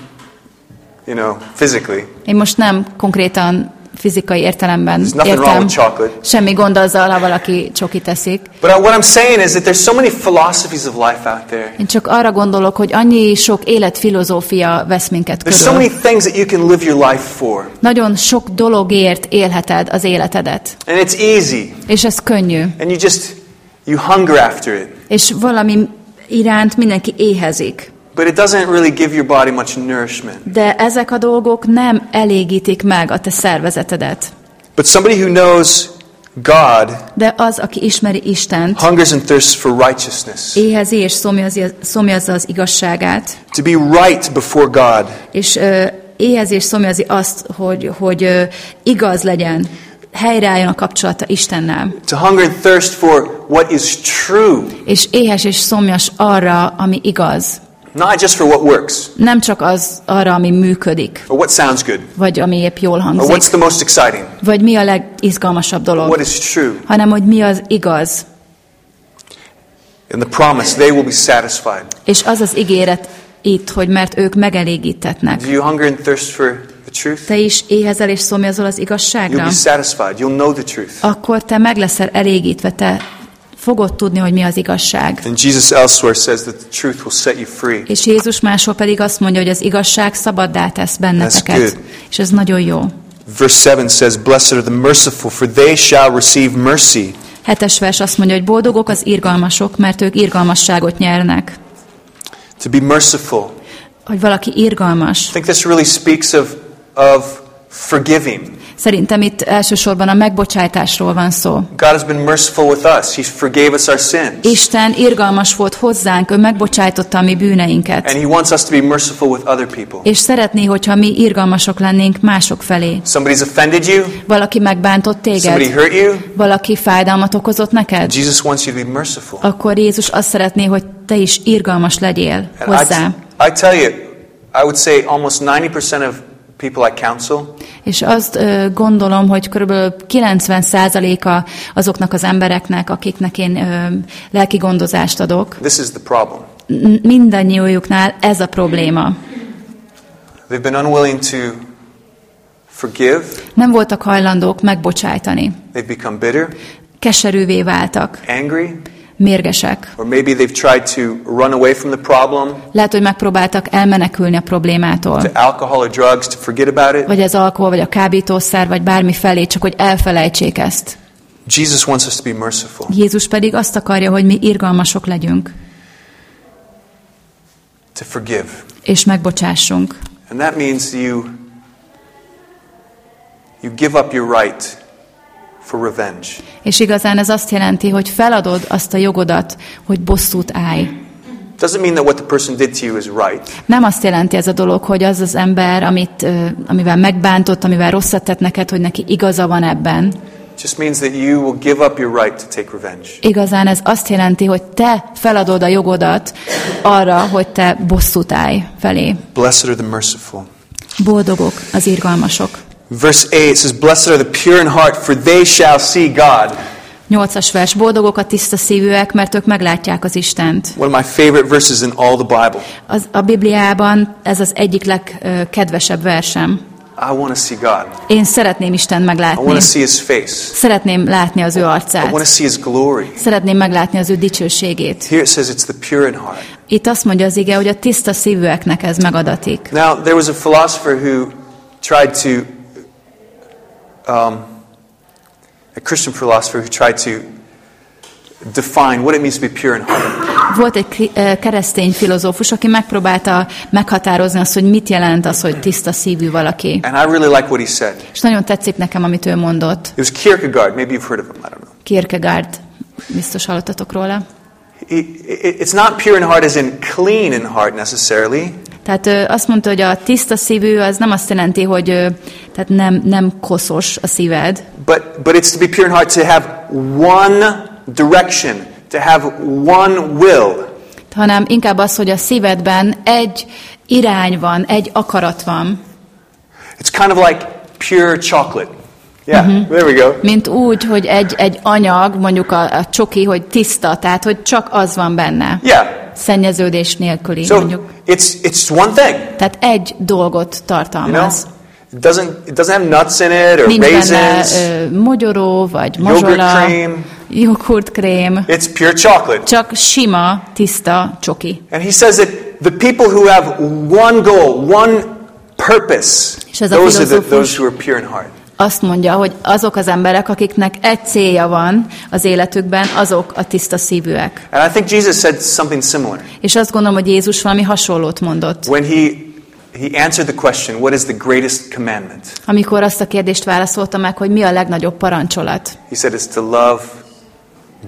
you know, physically. Én most nem konkrétan fizikai értelemben There's nothing wrong értem. with chocolate. Semmi gond azzal, ha valaki csoki teszik. But what I'm saying is that there's so many philosophies of life out there. Én csak arra gondolok, hogy annyi sok életfilozófia vesz minket There's so many körül. things that you can live your life for. Nagyon sok dologért élheted az életedet. And it's easy. És ez könnyű. And you just, you hunger after it. És valami iránt mindenki éhezik. But it doesn't really give your body much nourishment. De ezek a dolgok nem elégítik meg a te szervezetedet. But somebody who knows God De az, aki ismeri Istent, hungers and thirsts for righteousness. éhezi és szomjazza, szomjazza az igazságát, To be right before God. és ö, éhezi és szomjazi azt, hogy, hogy ö, igaz legyen, helyreálljon a kapcsolata Istennel. To hunger and thirst for what is true. És éhes és szomjas arra, ami igaz. Not just for what works Nem csak az arra, ami működik, or what sounds good vagy ami épp jól or hangzik, what's the most exciting, vagy mi a legizgalmasabb what dolog, is true. hanem hogy mi az igaz. And the promise, they will be satisfied. És az az ígéret itt, hogy mert ők megelégítetnek. Do you hunger and thirst for? Te is éhezel és szomjazol az igazságra? Akkor te meg leszel elégítve, te fogod tudni, hogy mi az igazság. And Jesus elsewhere says that the truth will set you free. És Jézus máshol pedig azt mondja, hogy az igazság szabaddá tesz benneteket. És ez nagyon jó. Verse 7 says, Blessed are the merciful, for they shall receive mercy. Hetes vers azt mondja, hogy boldogok az irgalmasok, mert ők irgalmasságot nyernek. To be merciful. Hogy valaki irgalmas. I think this really speaks of, of forgiving. Szerintem itt elsősorban a megbocsátásról van szó. God has been merciful with us. He forgave us our sins. Isten irgalmas volt hozzánk, ő megbocsájtotta a mi bűneinket. And He wants us to be merciful with other people. És szeretné, hogyha mi irgalmasok lennénk mások felé. Somebody's offended you, Valaki megbántott somebody téged, hurt you. valaki fájdalmat okozott neked, Jesus wants you to be merciful. akkor Jézus azt szeretné, hogy te is irgalmas legyél And hozzá. I, I tell you, I would say almost 90% of people I counsel És azt ö, gondolom, hogy kb. 90%-a azoknak az embereknek, akiknek én ö, lelki gondozást adok, This is the problem. mindannyiójuknál ez a probléma. They've been unwilling to forgive, Nem voltak hajlandók megbocsájtani. they've become bitter, Keserűvé váltak, angry, mérgesek. or maybe they've tried to run away from the problem Lehet, hogy megpróbáltak elmenekülni a problémától. to alcohol or drugs to forget about it. Vagy az alkohol, vagy a kábítószer, vagy bármi felé, csak hogy elfelejtsék ezt. Jesus wants us to be merciful. Jézus pedig azt akarja, hogy mi irgalmasok legyünk, to forgive. és megbocsássunk. And that means you you give up your right for revenge. És igazán ez azt jelenti, hogy feladod azt a jogodat, hogy bosszút állj. Doesn't mean that what the person did to you is right. Nem azt jelenti ez a dolog, hogy az az ember, amit, amivel megbántott, amivel rosszat tett neked, hogy neki igaza van ebben. Just means that you will give up your right to take revenge. Igazán ez azt jelenti, hogy te feladod a jogodat arra, hogy te bosszút állj felé. Blessed are the merciful. Boldogok az irgalmasok. Verse 8 says, Blessed are the pure in heart, for they shall see God. Nyolcas vers. Boldogok a tiszta szívűek, mert ők meglátják az Istent. One of my favorite verses in all the Bible. Az, a Bibliában ez az egyik legkedvesebb versem. I want to see God. Én szeretném Isten I meglátni. want to see His face. Szeretném látni az ő I want to arcát. see His glory. Szeretném meglátni az ő dicsőségét. Here it says it's the pure in heart. Itt azt mondja az ige, hogy a tiszta szívűeknek ez megadatik. Now, there was a philosopher who tried to, um, a Christian philosopher who tried to define what it means to be pure in heart. Volt egy keresztény filozófus, aki megpróbálta meghatározni azt, hogy mit jelent az, hogy tiszta szívű valaki. And I really like what he said. És nagyon tetszik nekem, amit ő mondott. It was Kierkegaard. Maybe you've heard of him. I don't know. Kierkegaard, biztos hallottatok róla. It's not pure in heart as in clean in heart necessarily, Tehát azt mondta, hogy a tiszta szívű az nem azt jelenti, hogy tehát nem, nem koszos a szíved, but, but it's to be pure in heart to have one direction, to have one will. hanem inkább az, hogy a szívedben egy irány van, egy akarat van. It's kind of like pure chocolate. Yeah, there we go. Mint úgy, hogy egy, egy anyag, mondjuk a, a csoki, hogy tiszta, tehát hogy csak az van benne. Yeah. Szennyeződés nélküli, So mondjuk. it's it's one thing. Tehát egy dolgot You know, tartalmaz. it doesn't it doesn't have nuts in it or Nincs benne raisins. ö, mogyoró, vagy mazsola, cream. joghurtkrém, It's pure chocolate. csak sima, tiszta csoki. And he says that the people who have one goal, one purpose, those are the, those who are pure in heart. Azt mondja, hogy azok az emberek, akiknek egy célja van az életükben, azok a tiszta szívűek. And I think Jesus said something similar És azt gondolom, hogy Jézus valami hasonlót mondott. when he he answered the question, "What is the greatest commandment?" Amikor azt a kérdést válaszolta meg, hogy mi a legnagyobb parancsolat. He said it's to love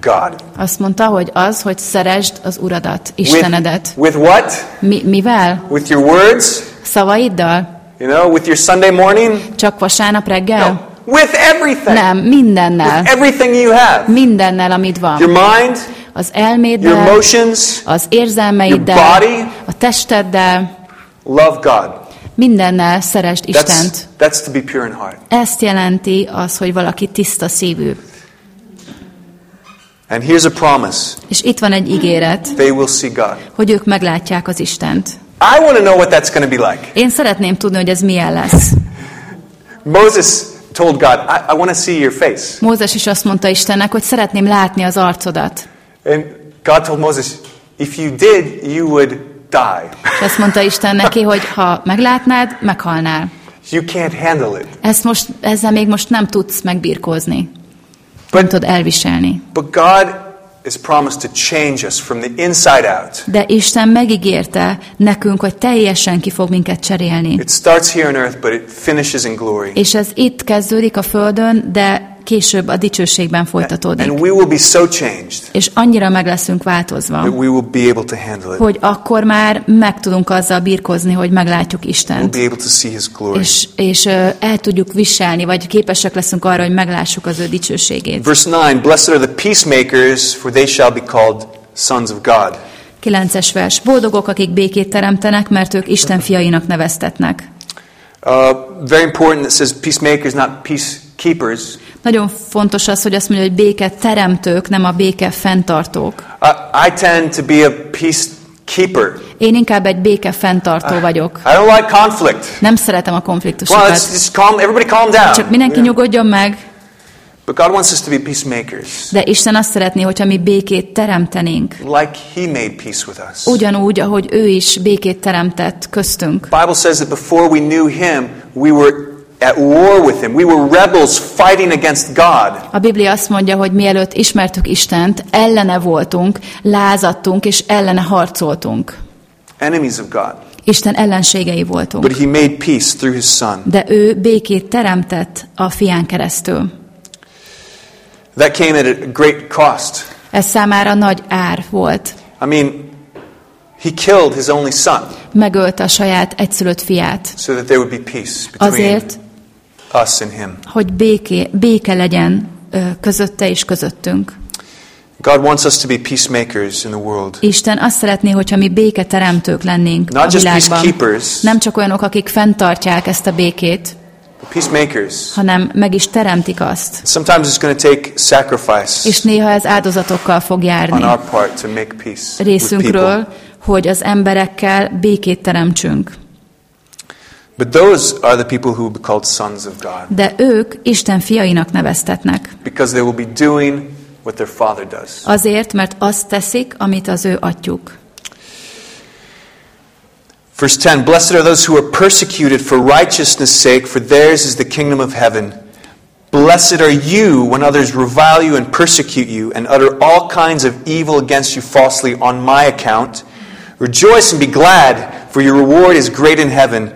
God. Azt mondta, hogy az, hogy szeresd az Uradat, Istenedet. With, with what? Mi, mivel? With your words? Szavaiddal? You know, with your Sunday morning? Csak vasárnap reggel? No. With everything. Nem, mindennel. With everything you have. Mindennel, amit Your van. mind, Az your elméddel, emotions, az érzelmeiddel, your body. a testeddel, love God. mindennel szeresd Istent. That's, that's to be pure in heart. Ezt jelenti az, hogy valaki tiszta szívű. And here's a promise. És itt van egy ígéret, They will see God. hogy ők meglátják az Istent. I want to know what that's going to be like. Én szeretném tudni, hogy ez milyen lesz. Moses told God, I, I want to see your face. Mózes is azt mondta Istennek, hogy szeretném látni az arcodat. And God told Moses, if you did, you would die. És azt mondta Isten neki, hogy ha meglátnád, meghalnál. You can't handle it. Ezt most, ezzel még most nem tudsz megbirkózni. Nem tudod elviselni. But God is promised to change us from the inside out. De Isten megígérte nekünk, hogy teljesen ki fog minket cserélni. It starts here on earth, but it finishes in glory. És ez itt kezdődik a Földön, de később a dicsőségben folytatódik. And we will be so changed És annyira meg leszünk változva, that we will be able to handle it. hogy akkor már meg tudunk azzal birkozni, hogy meglátjuk We'll Istent. be able to see His glory. És, és el tudjuk viselni, vagy képesek leszünk arra, hogy meglássuk az ő dicsőségét. Verse 9 Blessed are the peacemakers, for they shall be called sons of God. 9-es vers. Boldogok, akik békét teremtenek, mert ők Isten fiainak neveztetnek. Uh, very important that says peacemakers, not peacekeepers. Nagyon fontos az, hogy azt mondja, hogy béke teremtők, nem a béke fenntartók. I, I tend to be a peacekeeper. Én inkább egy béke fenntartó vagyok. I don't like conflict. Nem szeretem a Well, let's konfliktusokat. just calm, everybody calm down. Csak mindenki nyugodjon meg, But God wants us to be peacemakers, de Isten azt szeretné, hogyha mi békét teremtenénk. like He made peace with us. Ugyanúgy, ahogy ő is békét teremtett köztünk. The Bible says that before we knew Him, we were at war with Him. We were rebels fighting against God. A Biblia azt mondja, hogy mielőtt ismertük Istent, ellene voltunk, lázadtunk és ellene harcoltunk. Enemies of God. Isten ellenségei voltunk. But He made peace through His Son. De ő békét teremtett a fián keresztül. That came at a great cost. Ez számára nagy ár volt. I mean, He killed His only Son Megölte a saját egyszülött fiát. so that there would be peace between Azért, us and Him. hogy béké, béke legyen közötte és közöttünk. God wants us to be peacemakers in the world. Isten azt szeretné, hogyha mi béke teremtők lennénk Not a világban. Nem csak olyanok, akik fenntartják ezt a békét, peacemakers. hanem meg is teremtik azt. Sometimes it's going to take sacrifice És néha ez áldozatokkal fog on járni our part to make peace with people. részünkről, hogy az emberekkel békét teremtsünk. But those are the people who will be called sons of God De ők Isten fiainak neveztetnek. because they will be doing what their father does. Azért, mert azt teszik, amit az ő atyuk. Verse 10 Blessed are those who are persecuted for righteousness' sake, for theirs is the kingdom of heaven. Blessed are you when others revile you and persecute you and utter all kinds of evil against you falsely on my account. Rejoice and be glad, for your reward is great in heaven.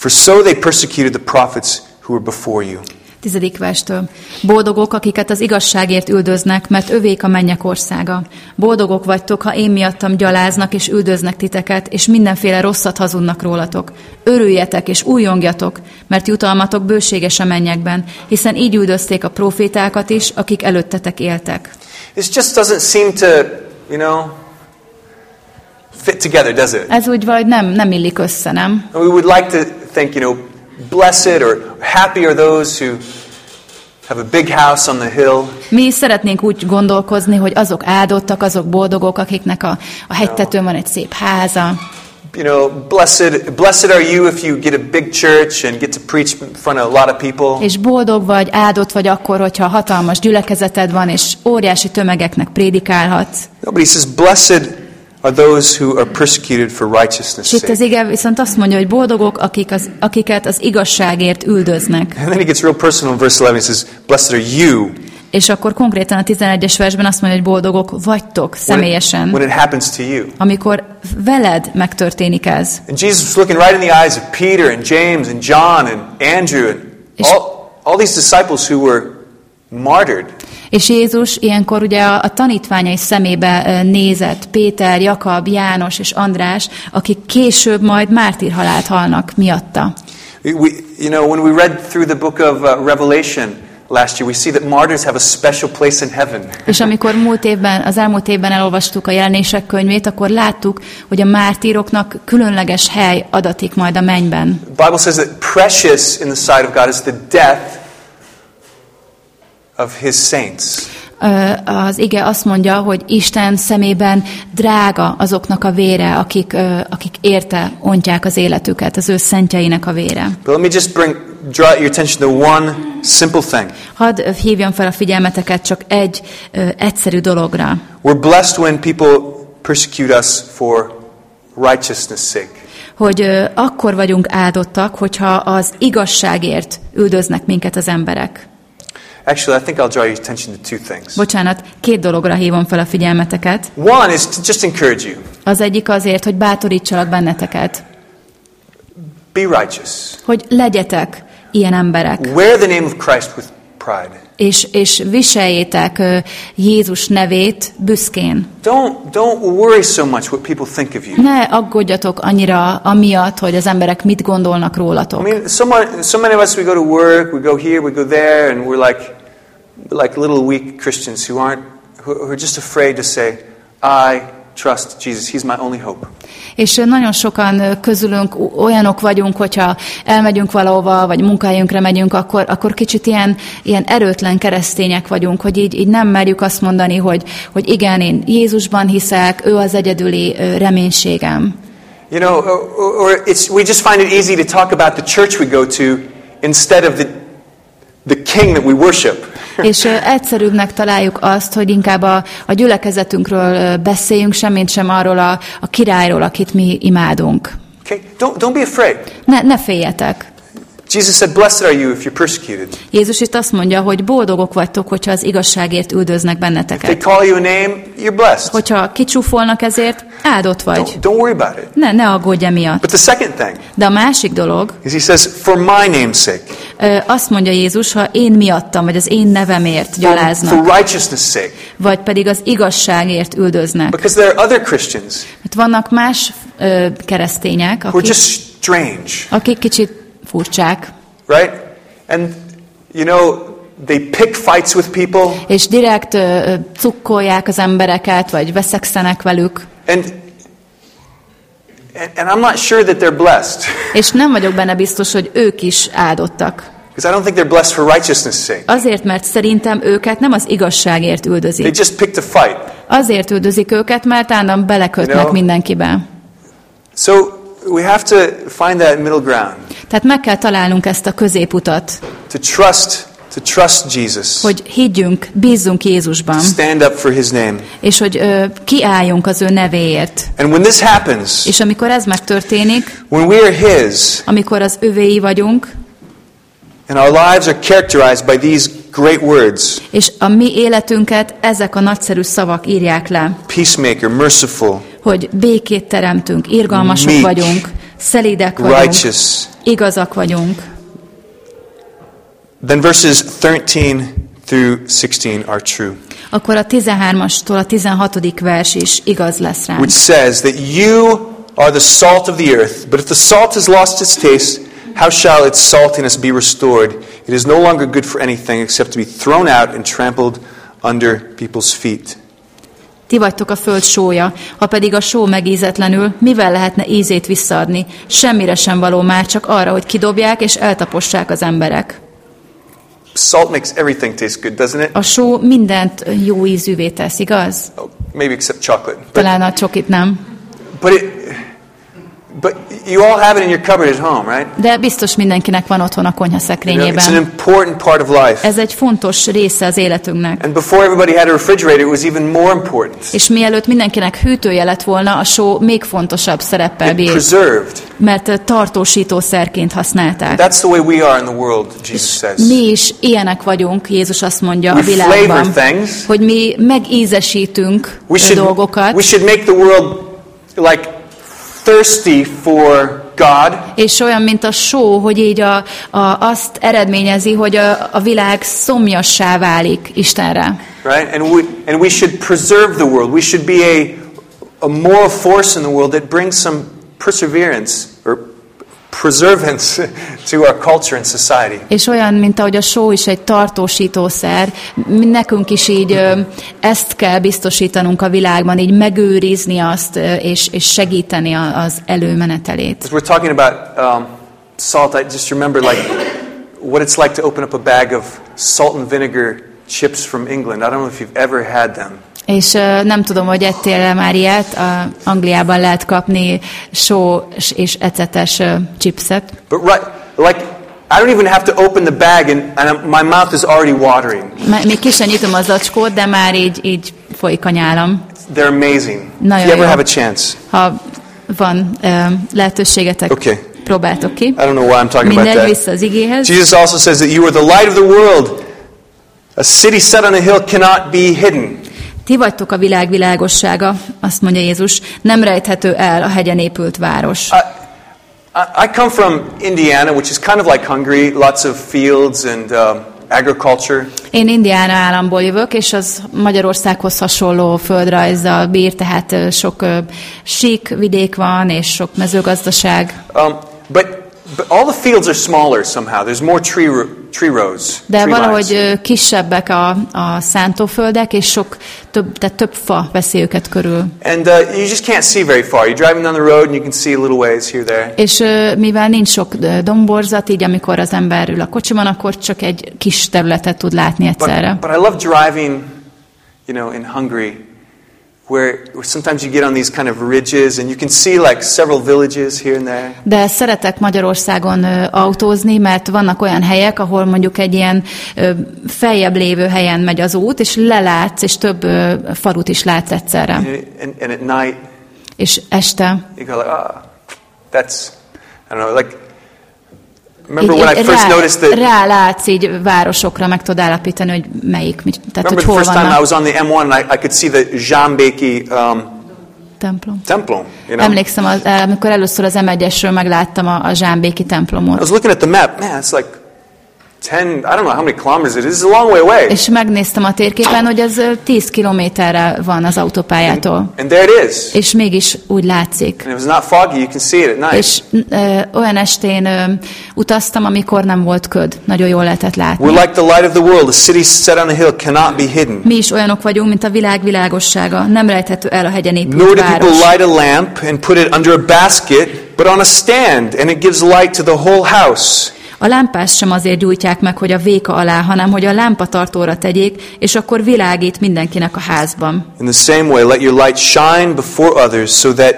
For so they persecuted the prophets who were before you. Tizedik verstől. Boldogok, akiket az igazságért üldöznek, mert övék a mennyek országa. Boldogok vagytok, ha én miattam gyaláznak és üldöznek titeket, és mindenféle rosszat hazudnak rólatok. Örüljetek és újongjatok, mert jutalmatok bőséges a mennyekben, hiszen így üldözték a profétákat is, akik előttetek éltek. This just doesn't seem to, you know, fit together, does it? Ez úgy vagy nem, nem illik össze, nem? And we would like to think, you know, blessed or happy are those who have a big house on the hill. Mi szeretnénk úgy gondolkozni, hogy azok áldottak, azok boldogok, akiknek a, a hegytetőn van egy szép háza. You know, blessed, blessed are you if you get a big church and get to preach in front of a lot of people. És boldog vagy, áldott vagy akkor, hogyha hatalmas gyülekezeted van, és óriási tömegeknek prédikálhatsz. Nobody says, blessed are those who are persecuted for righteousness' És itt az ige viszont azt mondja, hogy boldogok, akik az, akiket az igazságért üldöznek. And then he gets real personal in verse 11. He says, blessed are you És akkor konkrétan a 11-es versben azt mondja, hogy boldogok vagytok when it, személyesen, when it happens to you. amikor veled megtörténik ez. And Jesus was looking right in the eyes of Peter and James and John and Andrew and all, all these disciples who were martyred. És Jézus ilyenkor ugye a, a tanítványai szemébe nézett Péter, Jakab, János és András, akik később majd mártírhalált halnak miatta. We, we, you know, when we read through the book of uh, Revelation last year, we see that martyrs have a special place in heaven. És amikor múlt évben, az elmúlt évben elolvastuk a jelenések könyvét, akkor láttuk, hogy a mártíroknak különleges hely adatik majd a mennyben. The Bible says that precious in the sight of God is the death of his saints. Az ige azt mondja, hogy Isten szemében drága azoknak a vére, akik, akik érte ontják az életüket, az ő szentjeinek a vére. But let me just bring, draw your attention to one simple thing. Hadd hívjam fel a figyelmeteket csak egy ö, egyszerű dologra, We're blessed when people persecute us for righteousness' sake. hogy ö, akkor vagyunk áldottak, hogyha az igazságért üldöznek minket az emberek. Actually, I think I'll draw your attention to two things. Bocsánat, két dologra hívom fel a figyelmeteket. One is to just encourage you Az egyik azért, hogy bátorítsalak benneteket, be righteous, hogy legyetek ilyen emberek, wear the name of Christ with pride. és, és viseljétek Jézus nevét büszkén. Don't, don't worry so much what people think of you. Ne aggódjatok annyira amiatt, hogy az emberek mit gondolnak I rólatok. mean, so, mu- so many of us, we go to work, we go here, we go there, and we're like, like little weak Christians who aren't, who, are just afraid to say, I trust Jesus. He's my only hope. És nagyon sokan közülünk olyanok vagyunk, hogyha elmegyünk valahova, vagy munkahelyünkre megyünk, akkor, akkor kicsit ilyen, ilyen erőtlen keresztények vagyunk, hogy így, így nem merjük azt mondani, hogy, hogy igen, én Jézusban hiszek, ő az egyedüli reménységem. You know, or, or it's, we just find it easy to talk about the church we go to instead of the, the king that we worship. És egyszerűbbnek találjuk azt, hogy inkább a, a gyülekezetünkről beszéljünk, semmint sem arról a, a királyról, akit mi imádunk. Okay? Don't, don't be afraid. Ne, ne féljetek. Jesus said, Blessed are you if you're persecuted. Jézus itt azt mondja, hogy boldogok vagytok, hogyha az igazságért üldöznek If they benneteket. call you a name, you're blessed. Hogyha kicsúfolnak ezért, áldott vagy. Don't, don't worry about it. Ne, ne aggódj emiatt. But the second thing De a másik dolog, is he says, For my name's sake, azt mondja Jézus, ha én miattam, vagy az én nevemért for, gyaláznak, for righteousness' sake. vagy pedig az igazságért üldöznek. Because there are other Christians Hát vannak más ö, keresztények, who are akik, just strange, akik kicsit furcsák, right? And, you know, they pick fights with people, és direkt ö, cukkolják az embereket, vagy veszekszenek velük, and, and, I'm not sure that they're blessed. és nem vagyok benne biztos, hogy ők is áldottak. Because I don't think they're blessed for righteousness' sake. Azért, mert szerintem őket nem az igazságért They üldözik. just picked a fight. Azért üldözik őket, mert állandóan belekötnek You know? mindenkibe. So we have to find that middle ground Tehát meg kell találnunk ezt a középutat, to trust, to trust Jesus, hogy higgyünk, bízzunk Jézusban, stand up for his name. és hogy ö, kiálljunk az ő nevéért. And when this happens, És amikor ez megtörténik, when we are his, amikor az övéi vagyunk, and our lives are characterized by these great words és a mi életünket ezek a nagyszerű szavak írják le, peacemaker, merciful, hogy békét teremtünk, irgalmasok Meek, vagyunk, szelidek vagyunk, righteous, igazak vagyunk, then verses 13 through 16 are true, akkor a 13-astól a 16. vers is igaz lesz ránk. which says that you are the salt of the earth, but if the salt has lost its taste, how shall its saltiness be restored? It is no longer good for anything except to be thrown out and trampled under people's feet. Ti vagytok a föld sója, ha pedig a só megízetlenül, mivel lehetne ízét visszaadni? Semmire sem való már, csak arra, hogy kidobják és eltapossák az emberek. Salt makes everything taste good, doesn't it? A só mindent jó ízűvé tesz, igaz? Oh, maybe except chocolate. Talán a csokit nem. but, it, but you all have it in your cupboard at home, right? De biztos mindenkinek van otthon a You know, it's an important part of life. Ez egy fontos része az életünknek. And before everybody had a refrigerator, it was even more important. És mielőtt mindenkinek hűtője lett volna, a só még fontosabb szereppel It bír, preserved. mert tartósítószerként használták. That's the way we are in the world, Jesus says. Mi is ilyenek vagyunk, Jézus azt mondja a We világban, things. hogy mi megízesítünk We should, dolgokat, we should make the world like thirsty for God. és olyan, mint a só, hogy így a, a, azt eredményezi, hogy a, a világ szomjassá válik Istenre. right? And we, and we should preserve the world. We should be a, a moral force in the world that brings some perseverance preservance to our culture and society. És olyan, mint ahogy a só is egy tartósítószer, nekünk is így ezt kell biztosítanunk a világban, így megőrizni azt, és, és segíteni az előmenetelét. As we're talking about um, salt, I just remember like what it's like to open up a bag of salt and vinegar chips from England. I don't know if you've ever had them. És nem tudom, hogy ettél már ilyet, a Angliában lehet kapni sós és ecetes chipset. But right, like I don't even have to open the bag, and, and my mouth is already watering. Még ki sem nyitom az zacskót, de már így, így folyik a nyálam. They're amazing. Nagyon if you ever have a chance, Ha van ö, lehetőségetek, Okay. próbáltok ki. I don't know why I'm talking about Mindegy, that. vissza az igéhez. Jesus also says that you are the light of the world. A city set on a hill cannot be hidden. Ti vagytok a világ világossága, azt mondja Jézus, nem rejthető el a hegyen épült város. I, I, come from Indiana, which is kind of like Hungary, lots of fields and um, agriculture. Én Indiána államból jövök, és az Magyarországhoz hasonló földrajzzal bír, tehát sok ö, sík vidék van, és sok mezőgazdaság. Um, but, but all the fields are smaller somehow. There's more tree, tree rows. De tree valahogy lines. kisebbek a, a szántóföldek, és sok több, tehát több fa veszi őket körül. And uh, you just can't see very far. You're driving down the road and you can see little ways here, there. És ö, mivel nincs sok domborzat, így amikor az ember ül a kocsiban, akkor csak egy kis területet tud látni egyszerre. But, but I love driving, you know, in Hungary, where, where sometimes you get on these kind of ridges and you can see like several villages here and there. De szeretek Magyarországon ö, autózni, mert vannak olyan helyek, ahol mondjuk egy ilyen ö, feljebb lévő helyen megy az út, és lelátsz, és több ö, farut is látsz egyszerre. And, and, and at night, És este you go like, ah, that's, I don't know, like, remember így, when I first rá, noticed that, rálátsz így városokra, meg tudod állapítani, hogy melyik, mit, tehát remember hogy the hol first time I was on the M1 and I, I could see the Zsámbéki um, templom. templom, you know. Emlékszem, az, amikor először az M1-esről megláttam a, a Zsámbéki I templomot. was looking at the map, man, it's like 10, I don't know how many kilometers it is. It's a long way away. És megnéztem a térképen, hogy ö, 10 kilométerre van az autópályától. And there it is. És mégis úgy látszik. And if it's not foggy, you can see it at night. És ö, olyan estén ö, utaztam, amikor nem volt köd. Nagyon jól lehetett látni. We're like the light of the world. A city set on a hill cannot be hidden. Mi is olyanok vagyunk, mint a világ világossága. Nem rejthető el a hegyen Nor épült do people light a lamp and put it under a basket, but on a stand, and it gives light to the whole house. A lámpást sem azért gyújtják meg, hogy a véka alá, hanem hogy a lámpatartóra tegyék, és akkor világít mindenkinek a házban. In the same way, let your light shine before others so that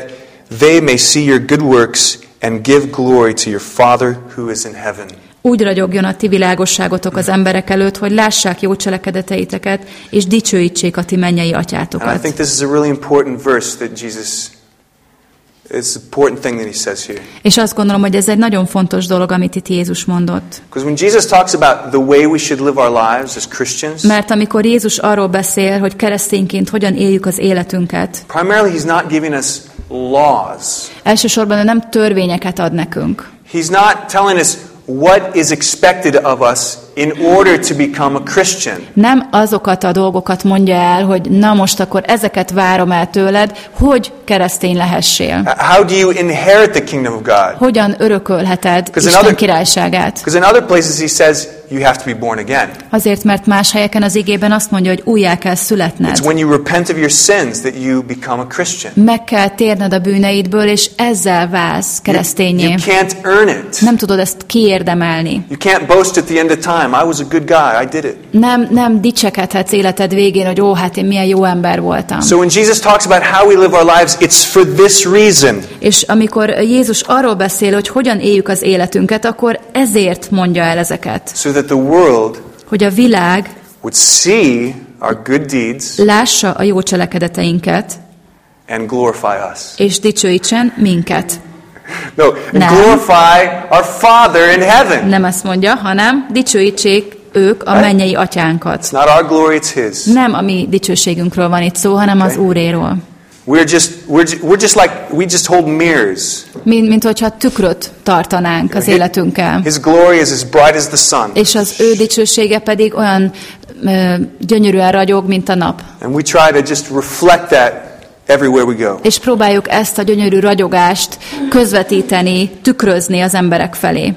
they may see your good works and give glory to your Father who is in heaven. Úgy ragyogjon a ti világosságotok az emberek előtt, hogy lássák jó cselekedeteiteket, és dicsőítsék a ti mennyei And I atyátokat. think this is a really important verse that Jesus, it's an important thing that he says here. És azt gondolom, hogy ez egy nagyon fontos dolog, amit itt Jézus mondott. Because when Jesus talks about the way we should live our lives as Christians, Mert amikor Jézus arról beszél, hogy keresztényként hogyan éljük az életünket, primarily he's not giving us laws. elsősorban ő nem törvényeket ad nekünk, He's not telling us what is expected of us in order to become a Christian. Nem azokat a dolgokat mondja el, hogy na most akkor ezeket várom el tőled, hogy keresztény lehessél. How do you inherit the kingdom of God? Hogyan örökölheted Isten another- királyságát? Because in other places he says you have to be born again. Azért, mert más helyeken az igében azt mondja, hogy újjá kell születned. It's when you repent of your sins that you become a Christian. Meg kell térned a bűneidből, és ezzel válsz You, keresztényé. you can't earn it. Nem tudod ezt kiérdemelni. You can't boast at the end of time. I was a good guy. I did it. Nem, nem dicsekedhetsz életed végén, hogy ó, hát én milyen jó ember voltam. So when Jesus talks about how we live our lives, it's for this reason. És amikor Jézus arról beszél, hogy hogyan éljük az életünket, akkor ezért mondja el ezeket. So that the world Hogy a világ would see our good deeds lássa a jó cselekedeteinket, and glorify us. és dicsőítsen minket. No, Nem. glorify our Father in heaven. Nem ezt mondja, hanem dicsőítsék ők a mennyei atyánkat. It's not our glory, it's His. Nem a mi dicsőségünkről van itt szó, hanem az Okay. Úréról. We're just, we're, we're just like, we just hold mirrors. Mint, mint hogyha tükröt tartanánk az életünkkel. His glory is as bright as the sun. És az ő dicsősége pedig olyan gyönyörűen ragyog, mint a nap. And we try to just reflect that everywhere we go. És próbáljuk ezt a gyönyörű ragyogást közvetíteni, tükrözni az emberek felé.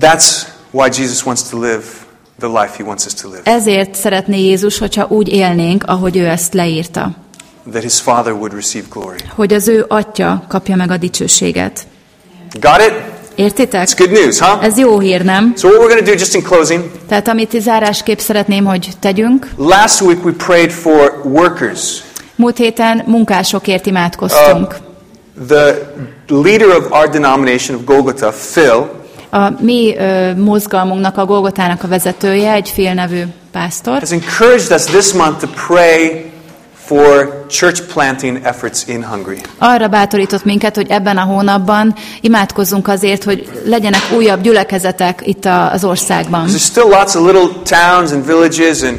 That's why Jesus wants to live the life He wants us to live. Ezért szeretné Jézus, hogyha úgy élnénk, ahogy ő ezt leírta. That His Father would receive glory. Hogy az ő atya kapja meg a dicsőséget. Got it? Értitek? It's good news, huh? Ez jó hír, nem? So what we're going to do just in closing, Tehát amit zárásképp szeretném, hogy tegyünk. last week we prayed for workers. Múlt héten munkásokért imádkoztunk. The leader of our denomination of Golgotha, Phil, A mi ö, mozgalmunknak, a Golgotának a vezetője, egy Phil nevű pásztor, has encouraged us this month to pray for church planting efforts in Hungary. arra bátorított minket, hogy ebben a hónapban imádkozzunk azért, hogy legyenek újabb gyülekezetek itt az országban. There's still lots of little towns and villages and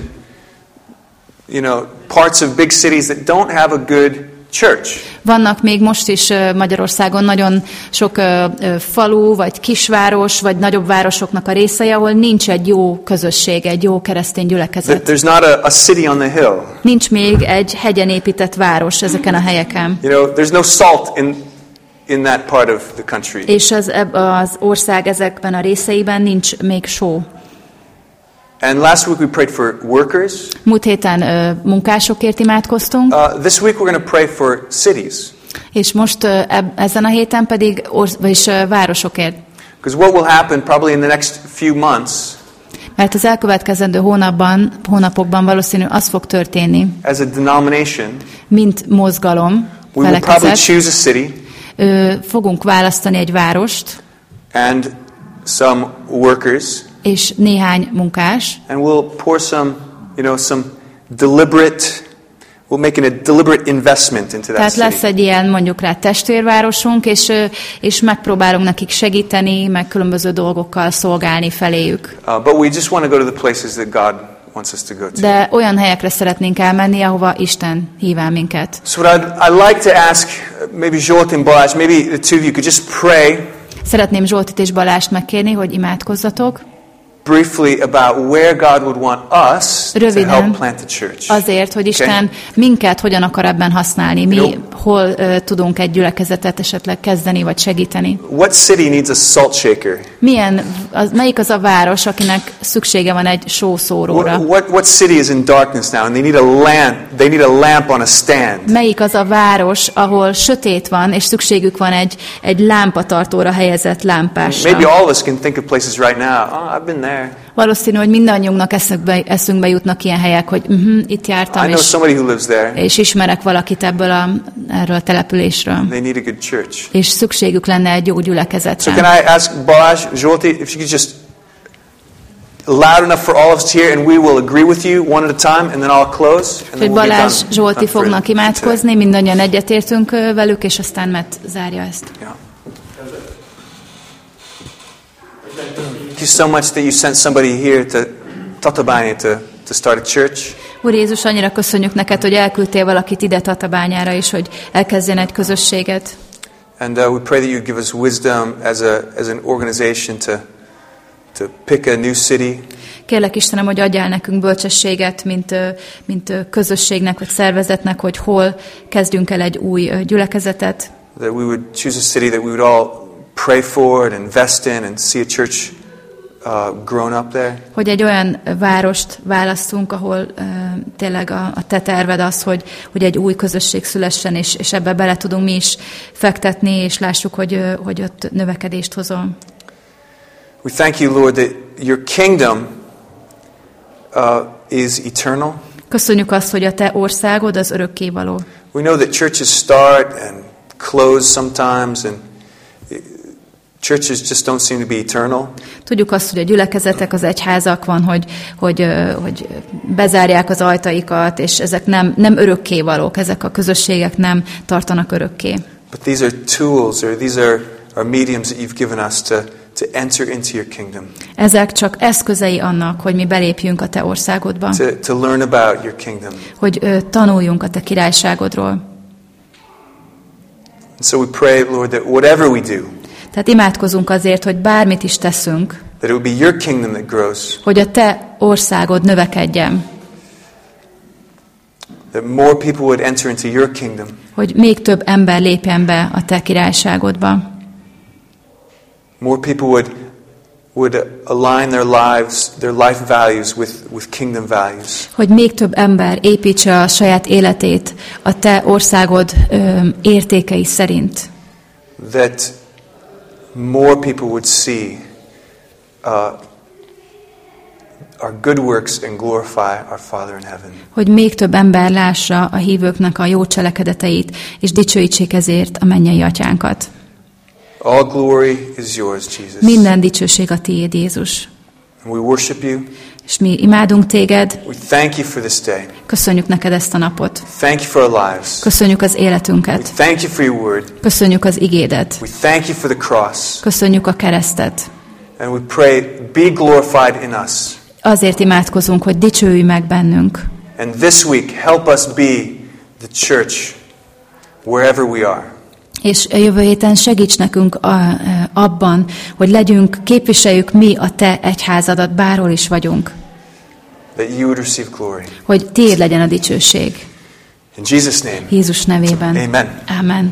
you know parts of big cities that don't have a good church. Vannak még most is Magyarországon nagyon sok falu, vagy kisváros, vagy nagyobb városoknak a részei, ahol nincs egy jó közösség, egy jó keresztény gyülekezet. There's not a, a city on the hill. Nincs még egy hegyen épített város ezeken a helyeken. You know, there's no salt in in that part of the country. És az, az ország ezekben a részeiben nincs még só. And last week we prayed for workers. Múlt héten ö, munkásokért imádkoztunk, Uh, this week we're going to pray for cities. és most eb- ezen a héten pedig vagyis városokért. Because what will happen probably in the next few months Mert az elkövetkezendő hónapban, hónapokban valószínű az fog történni, as a denomination, mint mozgalom, we will probably choose a city ö, fogunk választani egy várost, and some workers és néhány munkás, and we'll pour some, you know, some deliberate we'll make a deliberate investment into that Tehát lesz egy ilyen mondjuk rá testvérvárosunk, és, és megpróbálunk nekik segíteni, meg különböző dolgokkal szolgálni feléjük. Uh, but we just want to go to the places that God wants us to go to. De olyan helyekre szeretnénk elmenni, ahova Isten hív el minket. So what I'd, I'd like to ask, uh, maybe Jolt and Balázs, maybe the two of you could just pray Szeretném Zsoltit és Balást megkérni, hogy imádkozzatok. Briefly about where God would want us to Röviden. help plant a church. Azért, hogy Isten minket hogyan akar ebben használni, mi Jó. hol ö, tudunk egy gyülekezetet esetleg kezdeni vagy segíteni. What city needs a salt shaker? Milyen, az, melyik az a város, akinek szüksége van egy sószóróra? What, what, what city is in darkness now and they need a lamp? They need a lamp on a stand. Melyik az a város, ahol sötét van, és szükségük van egy, egy lámpatartóra helyezett lámpásra? Maybe all of us can think of places right now. Oh, I've been there. Valószínű, hogy mindannyiunknak eszünkbe, eszünkbe jutnak ilyen helyek, hogy uh-huh, itt I jártam, know és, somebody who lives there. és ismerek valakit ebből a, erről a településről. They need a good church. És szükségük lenne egy jó So can gyülekezetre. I ask Balazs, Jolti, if you could just loud enough for all of us here, and we will agree with you one at a time, and then I'll close. And Hogy then we'll Balázs, done, Zsolti done fognak today. imádkozni, mindannyian egyetértünk velük, és aztán Matt zárja ezt. Yeah. Thank you so much that you sent somebody here to Tatabány to, to start a church. Úr Jézus, annyira köszönjük neked, hogy elküldtél valakit ide Tatabányára is, hogy elkezdjen egy közösséget. And uh, we pray that you give us wisdom as, a, as an organization to, to pick a new city, Kérlek Istenem, hogy adjál nekünk bölcsességet, mint, mint közösségnek vagy szervezetnek, hogy hol kezdjünk el egy új gyülekezetet, That we would choose a city that we would all pray for and invest in and see a church hogy egy olyan várost választunk, ahol ö, tényleg a, a te terved az, hogy, hogy egy új közösség szülessen, és, és ebbe bele tudunk mi is fektetni, és lássuk, hogy, hogy ott növekedést hozol. We thank you, Lord, that your kingdom uh, is eternal. Köszönjük azt, hogy a te országod az örökkévaló. We know that churches start and close sometimes, and uh, churches just don't seem to be eternal. Tudjuk azt, hogy a gyülekezetek, az egyházak van, hogy, hogy, hogy bezárják az ajtaikat, és ezek nem, nem örökkévalók, ezek a közösségek nem tartanak örökké. But these are tools, or these are, are mediums that you've given us to, to enter into your kingdom, Ezek csak eszközei annak, hogy mi belépjünk a te országodba, to, to learn about your kingdom. hogy ö, tanuljunk a te királyságodról. And so we pray, Lord, that whatever we do, Tehát imádkozunk azért, hogy bármit is teszünk, that it would be your kingdom that grows, hogy a te országod növekedjen, that more people would enter into your kingdom, hogy még több ember lépjen be a te királyságodba, more people would, would align their lives, their life values with, with kingdom values. hogy még több ember építse a saját életét a te országod ö, értékei szerint, that more people would see uh, our good works and glorify our Father in heaven. hogy még több ember lássa a hívőknek a jó cselekedeteit, és dicsőítsék ezért a mennyei atyánkat. All glory is yours, Jesus. Minden dicsőség a tiéd, Jézus. And we worship you. És mi imádunk téged, We thank you for this day. köszönjük neked ezt a napot, Thank you for our lives. köszönjük az We életünket, thank you for your word. köszönjük az igédet, We thank you for the cross. köszönjük a keresztet. And we pray, be glorified in us. Azért imádkozunk, hogy dicsőülj meg bennünk. And this week, help us be the church wherever we are. És jövő héten segíts nekünk a, abban, hogy legyünk, képviseljük mi a te egyházadat, bárhol is vagyunk, That you would receive glory. hogy tiéd legyen a dicsőség. In Jesus' name, Jézus nevében. amen. Amen.